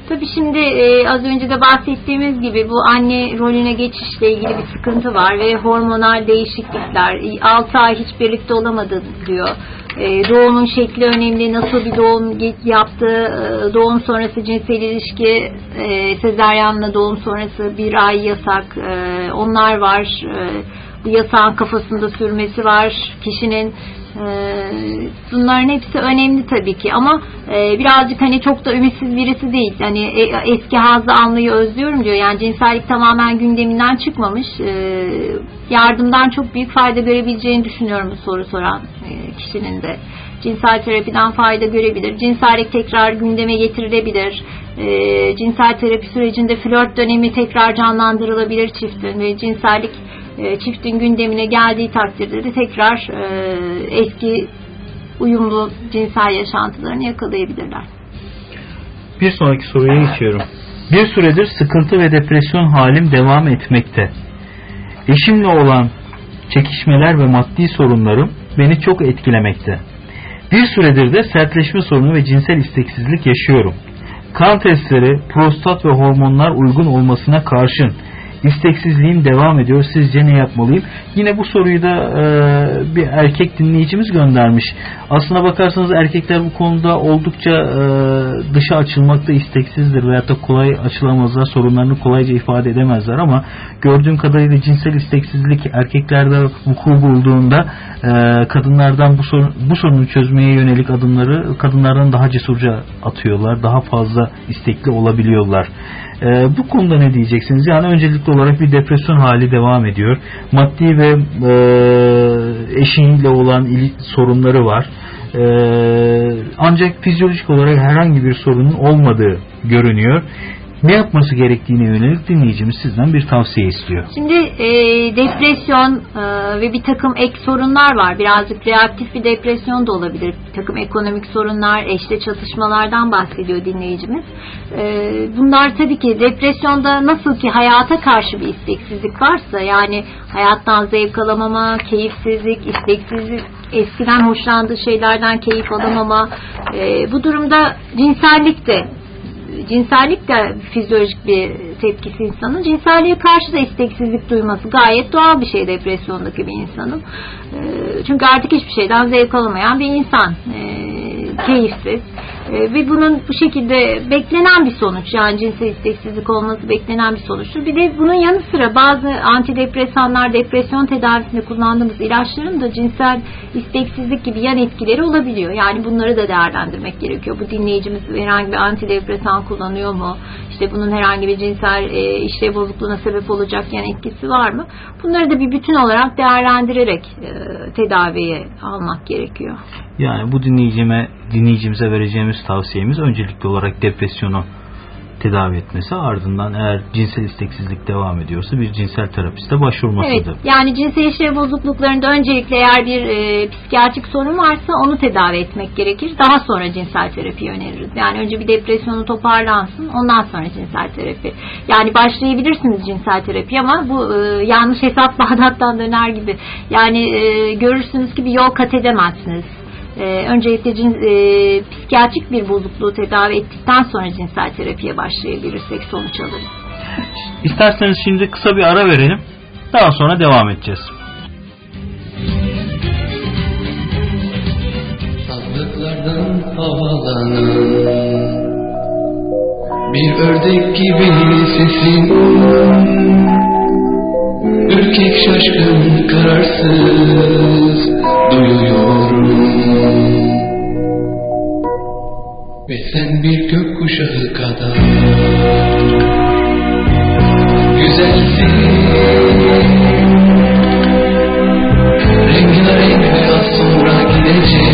[SPEAKER 1] Tabii şimdi e, az önce de bahsettiğimiz gibi bu anne rolüne geçişle ilgili bir sıkıntı var ve hormonal değişiklikler 6 ay hiç birlikte olamadı diyor. E, doğumun şekli önemli, nasıl bir doğum yaptı, e, doğum sonrası cinsel ilişki, e, sezaryenle doğum sonrası bir ay yasak, e, onlar var. E, bu yasağın kafasında sürmesi var. Kişinin bunların hepsi önemli tabii ki ama e, birazcık hani çok da ümitsiz birisi değil. Hani e, eski hazı anlayı özlüyorum diyor. Yani cinsellik tamamen gündeminden çıkmamış. Ee, yardımdan çok büyük fayda görebileceğini düşünüyorum bu soru soran e, kişinin de. Cinsel terapiden fayda görebilir. Cinsellik tekrar gündeme getirilebilir. Ee, cinsel terapi sürecinde flört dönemi tekrar canlandırılabilir çiftin ve cinsellik e, çiftin gündemine geldiği takdirde de tekrar e, eski uyumlu cinsel yaşantılarını yakalayabilirler.
[SPEAKER 4] Bir sonraki soruya geçiyorum. Bir süredir sıkıntı ve depresyon halim devam etmekte. Eşimle olan çekişmeler ve maddi sorunlarım beni çok etkilemekte. Bir süredir de sertleşme sorunu ve cinsel isteksizlik yaşıyorum. Kan testleri, prostat ve hormonlar uygun olmasına karşın isteksizliğim devam ediyor. Sizce ne yapmalıyım? Yine bu soruyu da e, bir erkek dinleyicimiz göndermiş. Aslına bakarsanız erkekler bu konuda oldukça e, dışa açılmakta isteksizdir veyahut da kolay açılamazlar. Sorunlarını kolayca ifade edemezler ama gördüğüm kadarıyla cinsel isteksizlik erkeklerde vuku bulduğunda e, kadınlardan bu, sorun, bu sorunu çözmeye yönelik adımları kadınlardan daha cesurca atıyorlar. Daha fazla istekli olabiliyorlar. E, bu konuda ne diyeceksiniz? Yani öncelikli olarak bir depresyon hali devam ediyor. Maddi ve e, eşiyle olan sorunları var. E, ancak fizyolojik olarak herhangi bir sorunun olmadığı görünüyor. Ne yapması gerektiğine yönelik dinleyicimiz sizden bir tavsiye istiyor.
[SPEAKER 1] Şimdi e, depresyon e, ve bir takım ek sorunlar var. Birazcık reaktif bir depresyon da olabilir. Bir takım ekonomik sorunlar, eşle çatışmalardan bahsediyor dinleyicimiz. E, bunlar tabii ki depresyonda nasıl ki hayata karşı bir isteksizlik varsa yani hayattan zevk alamama, keyifsizlik, isteksizlik, eskiden hoşlandığı şeylerden keyif alamama, e, bu durumda cinsellik de cinsellik de fizyolojik bir tepkisi insanın. Cinselliğe karşı da isteksizlik duyması gayet doğal bir şey depresyondaki bir insanın. E, çünkü artık hiçbir şeyden zevk alamayan bir insan. E, keyifsiz. E, ve bunun bu şekilde beklenen bir sonuç. Yani cinsel isteksizlik olması beklenen bir sonuçtur. Bir de bunun yanı sıra bazı antidepresanlar, depresyon tedavisinde kullandığımız ilaçların da cinsel isteksizlik gibi yan etkileri olabiliyor. Yani bunları da değerlendirmek gerekiyor. Bu dinleyicimiz herhangi bir antidepresan kullanıyor mu? İşte bunun herhangi bir cinsel e, işlev bozukluğuna sebep olacak yan etkisi var mı? Bunları da bir bütün olarak değerlendirerek e, tedaviye almak gerekiyor.
[SPEAKER 4] Yani bu dinleyicime, dinleyicimize vereceğimiz tavsiyemiz öncelikli olarak depresyonu tedavi etmesi ardından eğer cinsel isteksizlik devam ediyorsa bir cinsel terapiste başvurmasıdır.
[SPEAKER 1] Evet, yani cinsel işlev bozukluklarında öncelikle eğer bir e, psikiyatrik sorun varsa onu tedavi etmek gerekir. Daha sonra cinsel terapi öneririz. Yani önce bir depresyonu toparlansın ondan sonra cinsel terapi. Yani başlayabilirsiniz cinsel terapi ama bu e, yanlış hesap Bağdat'tan döner gibi. Yani e, görürsünüz ki bir yol kat edemezsiniz e, öncelikle cin, e, psikiyatrik bir bozukluğu tedavi ettikten sonra cinsel terapiye başlayabilirsek sonuç alırız.
[SPEAKER 4] İsterseniz şimdi kısa bir ara verelim. Daha sonra devam edeceğiz.
[SPEAKER 6] Sandıklardan havalanan Bir ördek gibi sesin Ürkek şaşkın kararsız duyuyorum. Ve sen bir gökkuşağı kadar Güzelsin. Rengarenk ve az sonra gidecek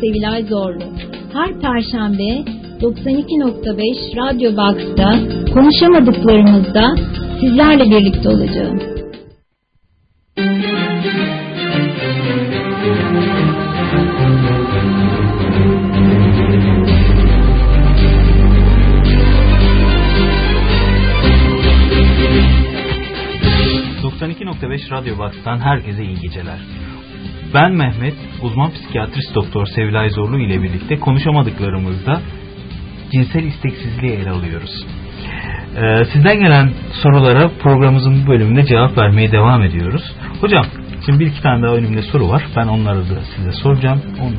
[SPEAKER 3] Sevilay Zorlu. Her perşembe 92.5 Radyo Box'ta konuşamadıklarımızda sizlerle birlikte olacağım.
[SPEAKER 4] ...92.5 Radyo Box'tan herkese iyi geceler. Ben Mehmet, uzman psikiyatrist doktor Sevilay Zorlu ile birlikte konuşamadıklarımızda cinsel isteksizliği ele alıyoruz. Ee, sizden gelen sorulara programımızın bu bölümünde cevap vermeye devam ediyoruz. Hocam, şimdi bir iki tane daha önümde soru var. Ben onları da size soracağım. Onu,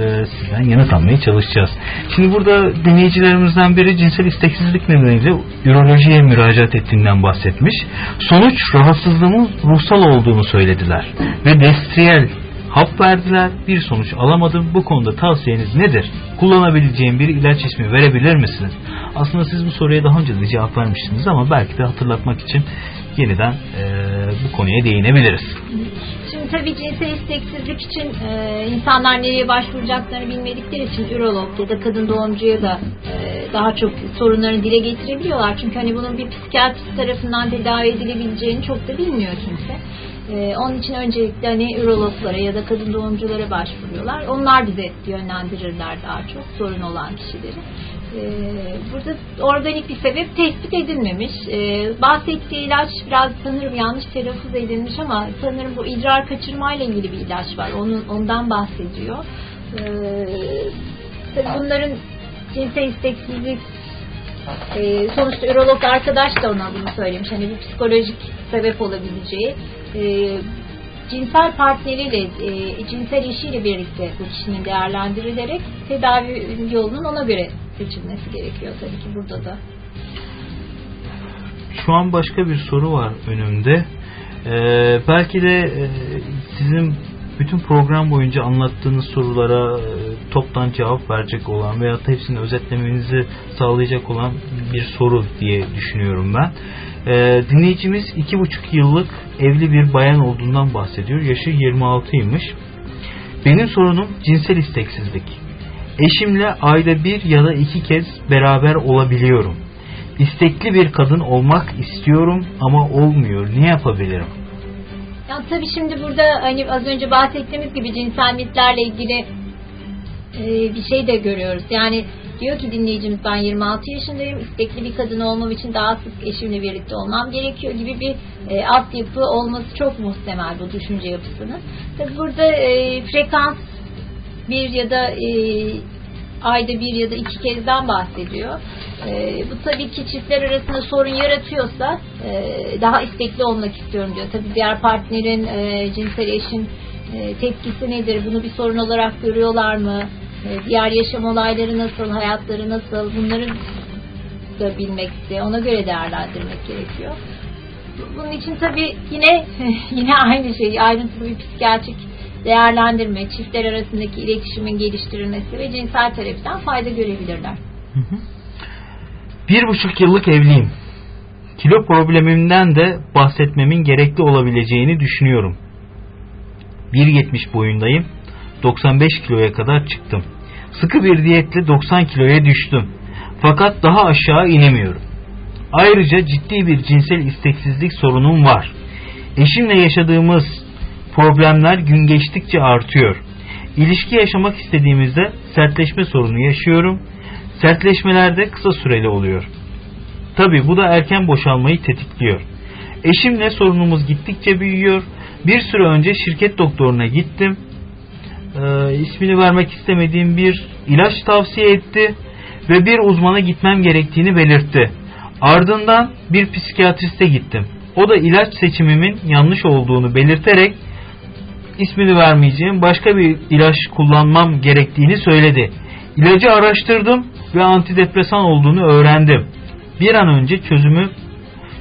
[SPEAKER 4] e, sizden yanıt almaya çalışacağız. Şimdi burada dinleyicilerimizden biri cinsel isteksizlik nedeniyle ürolojiye müracaat ettiğinden bahsetmiş. Sonuç rahatsızlığımın ruhsal olduğunu söylediler. Ve destriyel hap verdiler. Bir sonuç alamadım. Bu konuda tavsiyeniz nedir? Kullanabileceğim bir ilaç ismi verebilir misiniz? Aslında siz bu soruya daha önce de cevap vermiştiniz ama belki de hatırlatmak için yeniden e, bu konuya değinebiliriz.
[SPEAKER 1] Şimdi tabii cinsel isteksizlik için e, insanlar nereye başvuracaklarını bilmedikleri için ürolog ya da kadın doğumcuya da e, daha çok sorunlarını dile getirebiliyorlar. Çünkü hani bunun bir psikiyatrist tarafından tedavi edilebileceğini çok da bilmiyor kimse. Ee, onun için öncelikle hani ürologlara ya da kadın doğumculara başvuruyorlar. Onlar bize yönlendirirler daha çok sorun olan kişileri. Ee, burada organik bir sebep tespit edilmemiş. Ee, bahsettiği ilaç biraz sanırım yanlış telaffuz edilmiş ama sanırım bu idrar kaçırmayla ilgili bir ilaç var. Onun, ondan bahsediyor. Ee, tabii bunların cinsel isteksizlik e, sonuçta ürolog arkadaş da ona bunu söylemiş. Hani bir psikolojik sebep olabileceği. E, cinsel partneriyle, e, cinsel eşiyle birlikte bu kişinin değerlendirilerek tedavi yolunun ona göre seçilmesi gerekiyor tabii ki burada da.
[SPEAKER 4] Şu an başka bir soru var önümde. Ee, belki de e, sizin bütün program boyunca anlattığınız sorulara e, toptan cevap verecek olan veya hepsini özetlemenizi sağlayacak olan bir soru diye düşünüyorum ben. E, dinleyicimiz iki buçuk yıllık evli bir bayan olduğundan bahsediyor. Yaşı 26'ymış. Benim sorunum cinsel isteksizlik. Eşimle ayda bir ya da iki kez beraber olabiliyorum. İstekli bir kadın olmak istiyorum ama olmuyor. Ne yapabilirim?
[SPEAKER 1] Ya tabii şimdi burada hani az önce bahsettiğimiz gibi cinsel mitlerle ilgili e, bir şey de görüyoruz. Yani diyor ki dinleyicimiz ben 26 yaşındayım. istekli bir kadın olmam için daha sık eşimle birlikte olmam gerekiyor gibi bir e, altyapı olması çok muhtemel bu düşünce yapısının. Tabii burada e, frekans bir ya da e, ayda bir ya da iki kezden bahsediyor. E, bu tabii ki çiftler arasında sorun yaratıyorsa e, daha istekli olmak istiyorum diyor. Tabii diğer partnerin, e, cinsel eşin e, tepkisi nedir? Bunu bir sorun olarak görüyorlar mı? E, diğer yaşam olayları nasıl, hayatları nasıl? Bunları da bilmek istiyor. Ona göre değerlendirmek gerekiyor. Bunun için tabii yine yine aynı şey, ayrıntılı bir psikiyatrik değerlendirme, çiftler arasındaki iletişimin geliştirilmesi ve cinsel terapiden fayda görebilirler.
[SPEAKER 4] Bir buçuk yıllık evliyim. Kilo problemimden de bahsetmemin gerekli olabileceğini düşünüyorum. 1.70 boyundayım. 95 kiloya kadar çıktım. Sıkı bir diyetle 90 kiloya düştüm. Fakat daha aşağı inemiyorum. Ayrıca ciddi bir cinsel isteksizlik sorunum var. Eşimle yaşadığımız problemler gün geçtikçe artıyor. İlişki yaşamak istediğimizde sertleşme sorunu yaşıyorum. Sertleşmeler de kısa süreli oluyor. Tabi bu da erken boşalmayı tetikliyor. Eşimle sorunumuz gittikçe büyüyor. Bir süre önce şirket doktoruna gittim. Ee, ismini vermek istemediğim bir ilaç tavsiye etti ve bir uzmana gitmem gerektiğini belirtti. Ardından bir psikiyatriste gittim. O da ilaç seçimimin yanlış olduğunu belirterek ismini vermeyeceğim başka bir ilaç kullanmam gerektiğini söyledi. İlacı araştırdım ve antidepresan olduğunu öğrendim. Bir an önce çözümü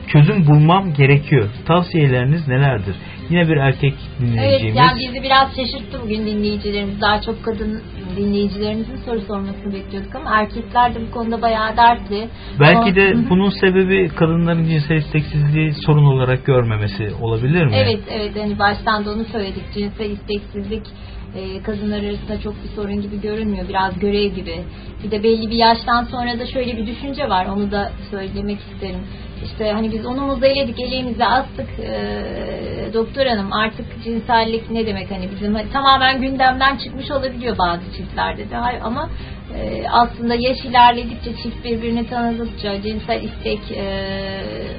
[SPEAKER 4] çözüm bulmam gerekiyor. Tavsiyeleriniz nelerdir? Yine bir erkek dinleyicimiz.
[SPEAKER 1] Evet yani bizi biraz şaşırttı bugün dinleyicilerimiz. Daha çok kadın dinleyicilerimizin soru sormasını bekliyorduk ama erkekler de bu konuda bayağı dertli.
[SPEAKER 4] Belki o... de bunun sebebi kadınların cinsel isteksizliği sorun olarak görmemesi olabilir mi?
[SPEAKER 1] Evet evet hani baştan da onu söyledik. Cinsel isteksizlik e, kadınlar arasında çok bir sorun gibi görünmüyor. Biraz görev gibi. Bir de belli bir yaştan sonra da şöyle bir düşünce var. Onu da söylemek isterim. İşte hani biz onumuzu eledik, eleğimizi astık. E, doktor hanım artık cinsellik ne demek hani bizim hani tamamen gündemden çıkmış olabiliyor bazı çiftlerde de. Ama e, aslında yaş ilerledikçe çift birbirini tanıdıkça cinsel istek e,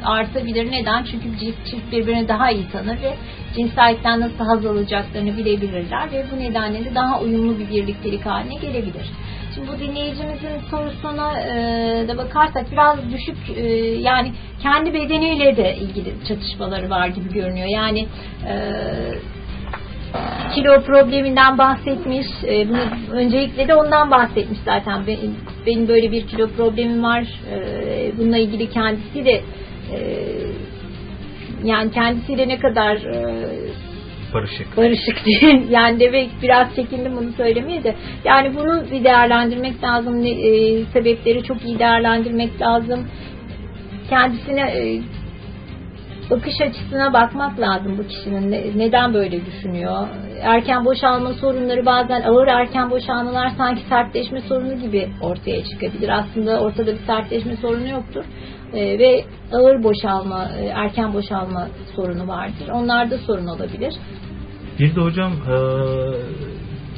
[SPEAKER 1] artabilir. Neden? Çünkü çift, çift birbirini daha iyi tanır ve cinsellikten nasıl haz alacaklarını bilebilirler ve bu nedenle de daha uyumlu bir birliktelik haline gelebilir. Şimdi bu dinleyicimizin sorusuna e, da bakarsak biraz düşük e, yani kendi bedeniyle de ilgili çatışmaları var gibi görünüyor. Yani e, kilo probleminden bahsetmiş. E, bunu öncelikle de ondan bahsetmiş zaten. Benim, benim böyle bir kilo problemim var. E, bununla ilgili kendisi de e, yani kendisiyle ne kadar e,
[SPEAKER 4] barışık.
[SPEAKER 1] Barışık değil. Yani demek biraz çekindim bunu söylemeye de. Yani bunu bir değerlendirmek lazım. E, sebepleri çok iyi değerlendirmek lazım. Kendisine e, bakış açısına bakmak lazım bu kişinin. Ne, neden böyle düşünüyor? Erken boşalma sorunları bazen ağır erken boşalmalar sanki sertleşme sorunu gibi ortaya çıkabilir. Aslında ortada bir sertleşme sorunu yoktur. E, ve ağır boşalma, e, erken boşalma sorunu vardır. Onlarda sorun olabilir.
[SPEAKER 4] Bir de hocam e,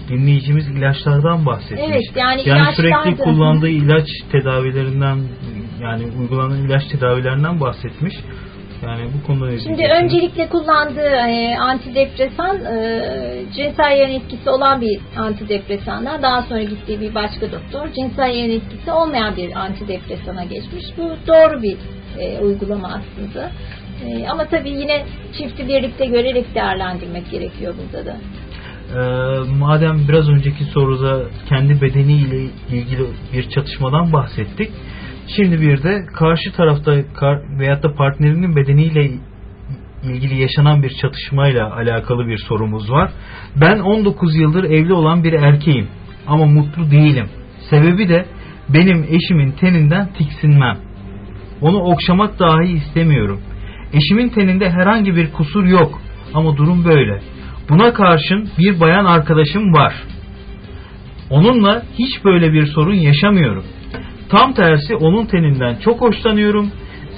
[SPEAKER 4] dinleyicimiz ilaçlardan bahsetmiş.
[SPEAKER 1] Evet yani,
[SPEAKER 4] yani sürekli kullandığı ilaç tedavilerinden yani uygulanan ilaç tedavilerinden bahsetmiş. Yani bu konuda
[SPEAKER 1] Şimdi öncelikle kullandığı e, antidepresan e, cinsel yan etkisi olan bir antidepresandan daha sonra gittiği bir başka doktor cinsel yan etkisi olmayan bir antidepresana geçmiş. Bu doğru bir e, uygulama aslında. E, ama tabii yine çifti birlikte görerek değerlendirmek gerekiyor burada da.
[SPEAKER 4] E, madem biraz önceki soruda kendi bedeniyle ilgili bir çatışmadan bahsettik. Şimdi bir de karşı tarafta veyahut da partnerinin bedeniyle ilgili yaşanan bir çatışmayla alakalı bir sorumuz var. Ben 19 yıldır evli olan bir erkeğim ama mutlu değilim. Sebebi de benim eşimin teninden tiksinmem. Onu okşamak dahi istemiyorum. Eşimin teninde herhangi bir kusur yok ama durum böyle. Buna karşın bir bayan arkadaşım var. Onunla hiç böyle bir sorun yaşamıyorum. Tam tersi onun teninden çok hoşlanıyorum.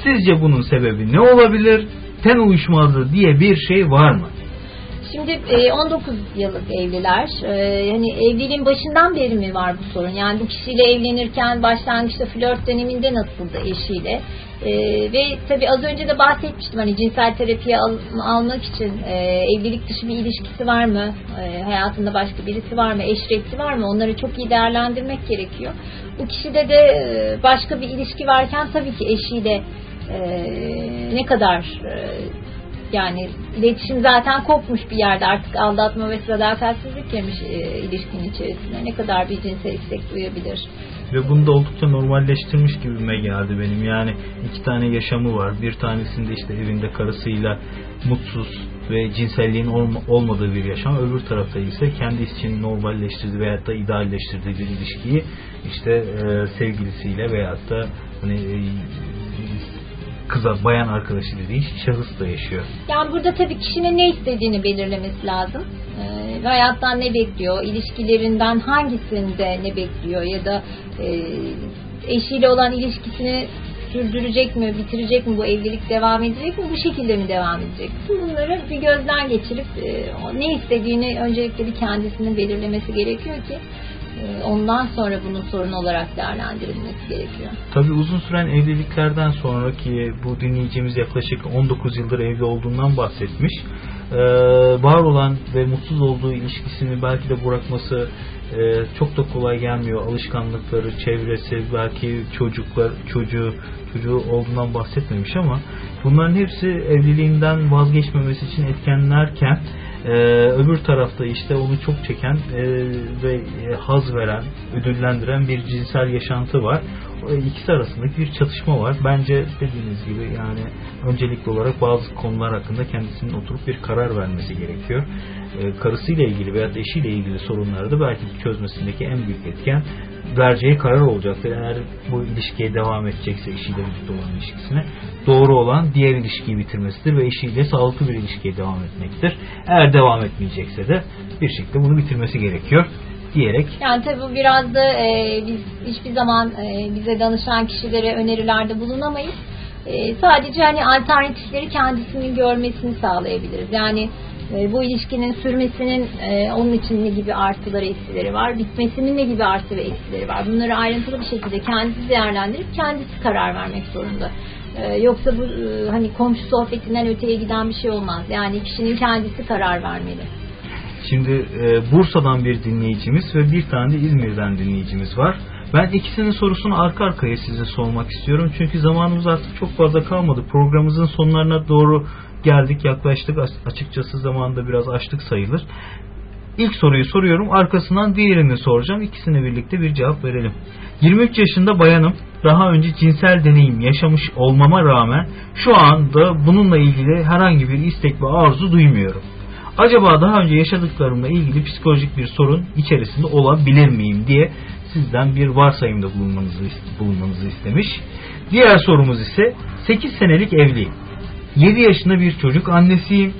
[SPEAKER 4] Sizce bunun sebebi ne olabilir? Ten uyuşmazlığı diye bir şey var mı?
[SPEAKER 1] Şimdi 19 e, yıllık evliler. Yani e, evliliğin başından beri mi var bu sorun? Yani bu kişiyle evlenirken başlangıçta flört döneminde nasıldı eşiyle? Ee, ve tabi az önce de bahsetmiştim hani cinsel terapiye al, almak için e, evlilik dışı bir ilişkisi var mı? E, hayatında başka birisi var mı? Eşrekli var mı? Onları çok iyi değerlendirmek gerekiyor. Bu kişide de e, başka bir ilişki varken tabii ki eşiyle e, ne kadar e, yani iletişim zaten kopmuş bir yerde artık aldatma ve sadakatsizlik girmiş e, ilişkinin içerisinde ne kadar bir cinsel istek duyabilir
[SPEAKER 4] ve bunu da oldukça normalleştirmiş gibime geldi benim. Yani iki tane yaşamı var. Bir tanesinde işte evinde karısıyla mutsuz ve cinselliğin olmadığı bir yaşam. Öbür tarafta ise kendi için normalleştirdiği veyahut da idealleştirdiği bir ilişkiyi işte e, sevgilisiyle veyahut da hani e, kıza bayan arkadaşı dediği şahıs da yaşıyor.
[SPEAKER 1] Yani burada tabii kişinin ne istediğini belirlemesi lazım. Ee, hayattan ne bekliyor, ilişkilerinden hangisinde ne bekliyor ya da e, eşiyle olan ilişkisini sürdürecek mi, bitirecek mi, bu evlilik devam edecek mi, bu şekilde mi devam edecek? Bunları bir gözden geçirip e, ne istediğini öncelikle bir kendisinin belirlemesi gerekiyor ki ondan sonra bunun sorun olarak değerlendirilmesi gerekiyor.
[SPEAKER 4] Tabii uzun süren evliliklerden sonraki bu dinleyicimiz yaklaşık 19 yıldır evli olduğundan bahsetmiş. Ee, var olan ve mutsuz olduğu ilişkisini belki de bırakması e, çok da kolay gelmiyor. Alışkanlıkları, çevresi, belki çocuklar, çocuğu, çocuğu olduğundan bahsetmemiş ama bunların hepsi evliliğinden vazgeçmemesi için etkenlerken ee, öbür tarafta işte onu çok çeken e, ve e, haz veren, ödüllendiren bir cinsel yaşantı var. İkisi arasındaki bir çatışma var. Bence dediğiniz gibi yani öncelikli olarak bazı konular hakkında kendisinin oturup bir karar vermesi gerekiyor. E, karısıyla ilgili veya eşiyle ilgili sorunları da belki çözmesindeki en büyük etken vereceği karar olacaktır. Eğer bu ilişkiye devam edecekse eşiyle birlikte olan ilişkisine doğru olan diğer ilişkiyi bitirmesidir ve eşiyle sağlıklı bir ilişkiye devam etmektir. Eğer devam etmeyecekse de bir şekilde bunu bitirmesi gerekiyor diyerek.
[SPEAKER 1] Yani tabi bu biraz da e, biz hiçbir zaman e, bize danışan kişilere önerilerde bulunamayız. E, sadece hani alternatifleri kendisinin görmesini sağlayabiliriz. Yani e, bu ilişkinin sürmesinin e, onun için ne gibi artıları eksileri var, bitmesinin ne gibi artı ve eksileri var. Bunları ayrıntılı bir şekilde kendisi değerlendirip kendisi karar vermek zorunda. E, yoksa bu e, hani komşu sohbetinden öteye giden bir şey olmaz. Yani kişinin kendisi karar vermeli.
[SPEAKER 4] Şimdi e, Bursa'dan bir dinleyicimiz ve bir tane de İzmir'den dinleyicimiz var. Ben ikisinin sorusunu arka arkaya size sormak istiyorum. Çünkü zamanımız artık çok fazla kalmadı. Programımızın sonlarına doğru geldik yaklaştık. Açıkçası zamanında biraz açtık sayılır. İlk soruyu soruyorum. Arkasından diğerini soracağım. İkisine birlikte bir cevap verelim. 23 yaşında bayanım. Daha önce cinsel deneyim yaşamış olmama rağmen şu anda bununla ilgili herhangi bir istek ve arzu duymuyorum. Acaba daha önce yaşadıklarımla ilgili psikolojik bir sorun içerisinde olabilir miyim diye sizden bir varsayımda bulunmanızı, bulunmanızı istemiş. Diğer sorumuz ise 8 senelik evliyim. 7 yaşında bir çocuk annesiyim.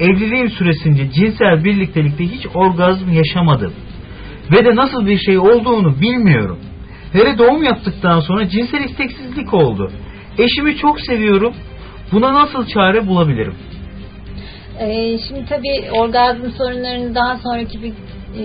[SPEAKER 4] Evliliğim süresince cinsel birliktelikte hiç orgazm yaşamadım. Ve de nasıl bir şey olduğunu bilmiyorum. Hele doğum yaptıktan sonra cinsel isteksizlik oldu. Eşimi çok seviyorum. Buna nasıl çare bulabilirim?
[SPEAKER 1] Ee, şimdi tabii orgazm sorunlarını daha sonraki bir e,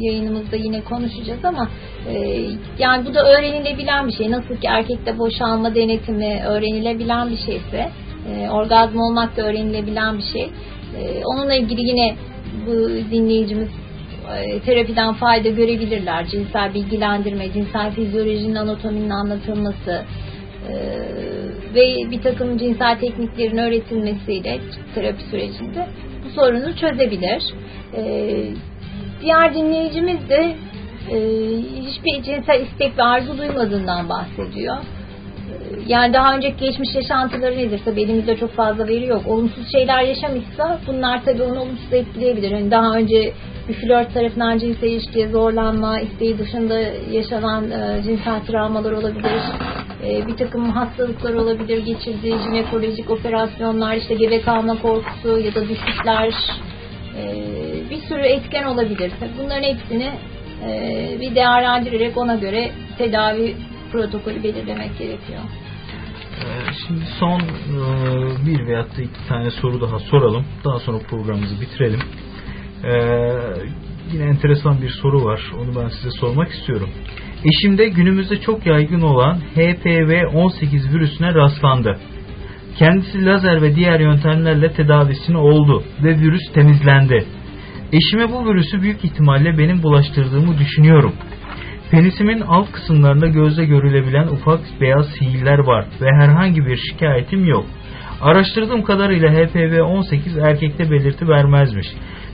[SPEAKER 1] yayınımızda yine konuşacağız ama e, yani bu da öğrenilebilen bir şey. Nasıl ki erkekte boşalma denetimi öğrenilebilen bir şeyse e, orgazm olmak da öğrenilebilen bir şey. E, onunla ilgili yine bu dinleyicimiz e, terapiden fayda görebilirler. Cinsel bilgilendirme, cinsel fizyolojinin anatominin anlatılması, ve bir takım cinsel tekniklerin öğretilmesiyle terapi sürecinde bu sorunu çözebilir. E, diğer dinleyicimiz de e, hiçbir cinsel istek ve arzu duymadığından bahsediyor. E, yani daha önceki geçmiş yaşantıları nedir? Tabii elimizde çok fazla veri yok. Olumsuz şeyler yaşamışsa bunlar tabii onu olumsuz etkileyebilir. Yani daha önce bir flört tarafından cinsel ilişkiye zorlanma, isteği dışında yaşanan e, cinsel travmalar olabilir. E, bir takım hastalıklar olabilir, geçirdiği jinekolojik operasyonlar, işte gebe kalma korkusu ya da düşükler, e, bir sürü etken olabilir. Bunların hepsini e, bir değerlendirerek ona göre tedavi protokolü belirlemek gerekiyor.
[SPEAKER 4] E, şimdi son e, bir veyahut da iki tane soru daha soralım. Daha sonra programımızı bitirelim. Ee, yine enteresan bir soru var. Onu ben size sormak istiyorum. Eşimde günümüzde çok yaygın olan HPV-18 virüsüne rastlandı. Kendisi lazer ve diğer yöntemlerle tedavisini oldu ve virüs temizlendi. Eşime bu virüsü büyük ihtimalle benim bulaştırdığımı düşünüyorum. Penisimin alt kısımlarında gözle görülebilen ufak beyaz sihirler var ve herhangi bir şikayetim yok. Araştırdığım kadarıyla HPV-18 erkekte belirti vermezmiş.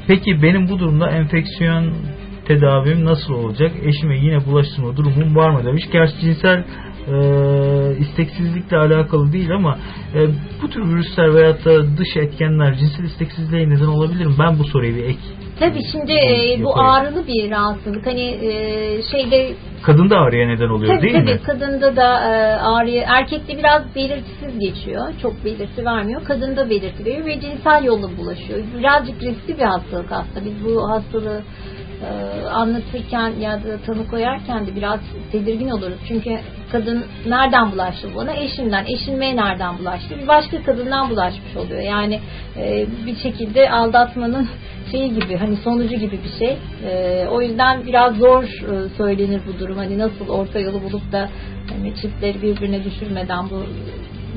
[SPEAKER 4] Peki benim bu durumda enfeksiyon tedavim nasıl olacak? Eşime yine bulaştırma durumum var mı demiş. Gerçi cinsel e, isteksizlikle alakalı değil ama e, bu tür virüsler veyahut da dış etkenler cinsel isteksizliğe neden olabilir mi? Ben bu soruyu bir ek
[SPEAKER 1] Tabii şimdi e, bu ağrılı bir rahatsızlık. Hani e, şeyde
[SPEAKER 4] Kadında ağrıya neden oluyor
[SPEAKER 1] tabii,
[SPEAKER 4] değil
[SPEAKER 1] tabii,
[SPEAKER 4] mi?
[SPEAKER 1] Kadında da e, ağrıya, erkekte biraz belirtisiz geçiyor. Çok belirti vermiyor. Kadında belirti veriyor ve cinsel yolla bulaşıyor. Birazcık riskli bir hastalık aslında. Biz bu hastalığı e, anlatırken ya da tanı koyarken de biraz tedirgin oluruz. Çünkü kadın nereden bulaştı bana? Eşinden. Eşinmeye nereden bulaştı? Bir başka kadından bulaşmış oluyor. Yani e, bir şekilde aldatmanın şeyi gibi hani sonucu gibi bir şey. E, o yüzden biraz zor söylenir bu durum. Hani nasıl orta yolu bulup da hani çiftleri birbirine düşürmeden bu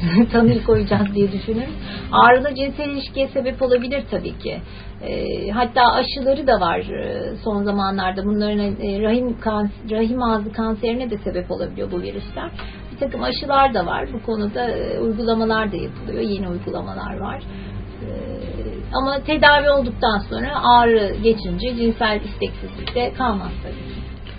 [SPEAKER 1] tanıyı koyacağız diye düşünürüm. Ağrılı cinsel ilişkiye sebep olabilir tabii ki. E, hatta aşıları da var e, son zamanlarda. Bunların e, rahim kanser, rahim ağzı kanserine de sebep olabiliyor bu virüsler. Bir takım aşılar da var. Bu konuda e, uygulamalar da yapılıyor. Yeni uygulamalar var. E, ama tedavi olduktan sonra ağrı geçince cinsel isteksizlik de kalmaz tabii.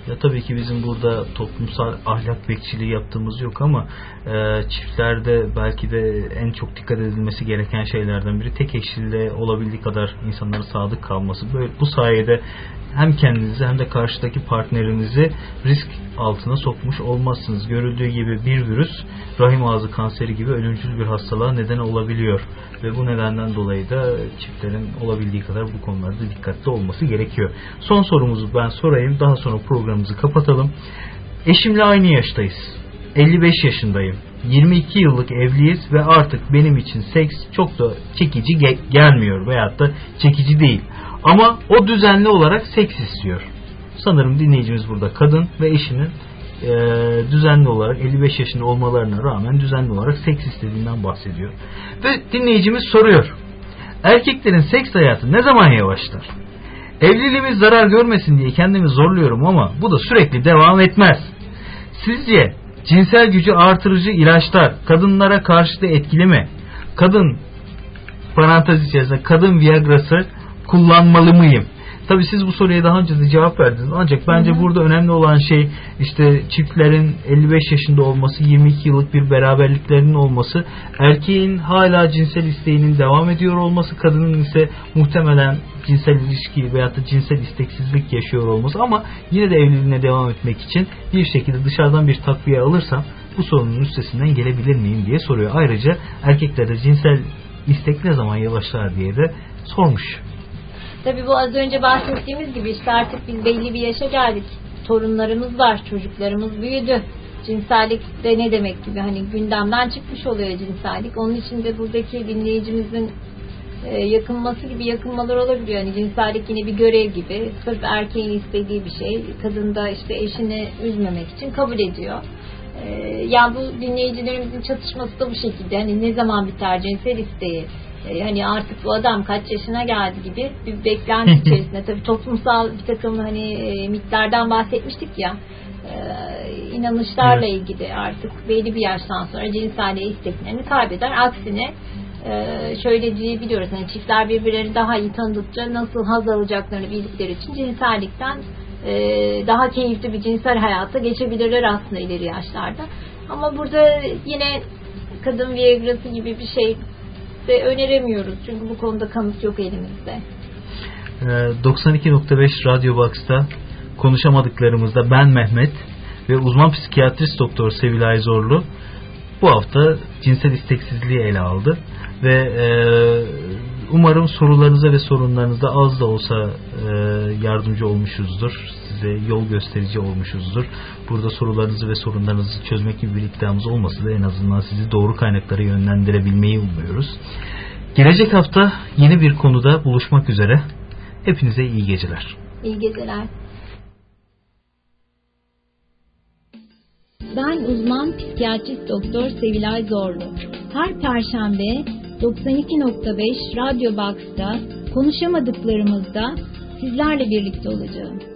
[SPEAKER 4] Ya tabii ki bizim burada toplumsal ahlak bekçiliği yaptığımız yok ama e, çiftlerde belki de en çok dikkat edilmesi gereken şeylerden biri tek eşliğinde olabildiği kadar insanların sadık kalması. Böyle bu sayede hem kendinizi hem de karşıdaki partnerinizi risk altına sokmuş olmazsınız. Görüldüğü gibi bir virüs rahim ağzı kanseri gibi ölümcül bir hastalığa neden olabiliyor. Ve bu nedenden dolayı da çiftlerin olabildiği kadar bu konularda dikkatli olması gerekiyor. Son sorumuzu ben sorayım. Daha sonra programımızı kapatalım. Eşimle aynı yaştayız. 55 yaşındayım. 22 yıllık evliyiz ve artık benim için seks çok da çekici ge- gelmiyor veyahut da çekici değil. Ama o düzenli olarak seks istiyor. Sanırım dinleyicimiz burada kadın ve eşinin e, düzenli olarak 55 yaşında olmalarına rağmen düzenli olarak seks istediğinden bahsediyor. Ve dinleyicimiz soruyor. Erkeklerin seks hayatı ne zaman yavaşlar? Evliliğimiz zarar görmesin diye kendimi zorluyorum ama bu da sürekli devam etmez. Sizce cinsel gücü artırıcı ilaçlar kadınlara karşı da etkili mi? Kadın parantez içerisinde kadın viagrası kullanmalı mıyım? Tabii siz bu soruya daha önce de cevap verdiniz. Ancak bence hı hı. burada önemli olan şey işte çiftlerin 55 yaşında olması, 22 yıllık bir beraberliklerinin olması, erkeğin hala cinsel isteğinin devam ediyor olması, kadının ise muhtemelen cinsel ilişki veya da cinsel isteksizlik yaşıyor olması ama yine de evliliğine devam etmek için bir şekilde dışarıdan bir takviye alırsam bu sorunun üstesinden gelebilir miyim diye soruyor. Ayrıca erkeklerde cinsel istek ne zaman yavaşlar diye de sormuş.
[SPEAKER 1] Tabii bu az önce bahsettiğimiz gibi işte artık biz belli bir yaşa geldik. Torunlarımız var, çocuklarımız büyüdü. Cinsellik de ne demek gibi hani gündemden çıkmış oluyor cinsellik. Onun için de buradaki dinleyicimizin e, yakınması gibi yakınmalar olabiliyor. Yani cinsellik yine bir görev gibi. Sırf erkeğin istediği bir şey. Kadın da işte eşini üzmemek için kabul ediyor. E, yani bu dinleyicilerimizin çatışması da bu şekilde. Hani ne zaman biter cinsel isteği? Hani artık bu adam kaç yaşına geldi gibi bir beklenti içerisinde tabii toplumsal bir takım hani mitlerden bahsetmiştik ya inanışlarla evet. ilgili artık belli bir yaştan sonra cinselliğe isteklerini kaybeder. Aksine şöyle diyebiliyoruz hani çiftler birbirlerini daha iyi tanıdıkça nasıl haz alacaklarını bildikleri için cinsellikten daha keyifli bir cinsel hayata geçebilirler aslında ileri yaşlarda. Ama burada yine kadın viagrası gibi bir şey de öneremiyoruz. Çünkü bu konuda kanıt yok elimizde.
[SPEAKER 4] 92.5 Radyo Box'ta konuşamadıklarımızda ben Mehmet ve uzman psikiyatrist doktor Sevilay Zorlu bu hafta cinsel isteksizliği ele aldı ve e, umarım sorularınıza ve sorunlarınızda az da olsa e, yardımcı olmuşuzdur size yol gösterici olmuşuzdur. Burada sorularınızı ve sorunlarınızı çözmek gibi bir iddiamız olmasa da en azından sizi doğru kaynaklara yönlendirebilmeyi umuyoruz. Gelecek hafta yeni bir konuda buluşmak üzere. Hepinize iyi geceler.
[SPEAKER 1] İyi geceler.
[SPEAKER 3] Ben uzman psikiyatrist doktor Sevilay Zorlu. Her perşembe 92.5 Radyo Box'ta konuşamadıklarımızda sizlerle birlikte olacağım.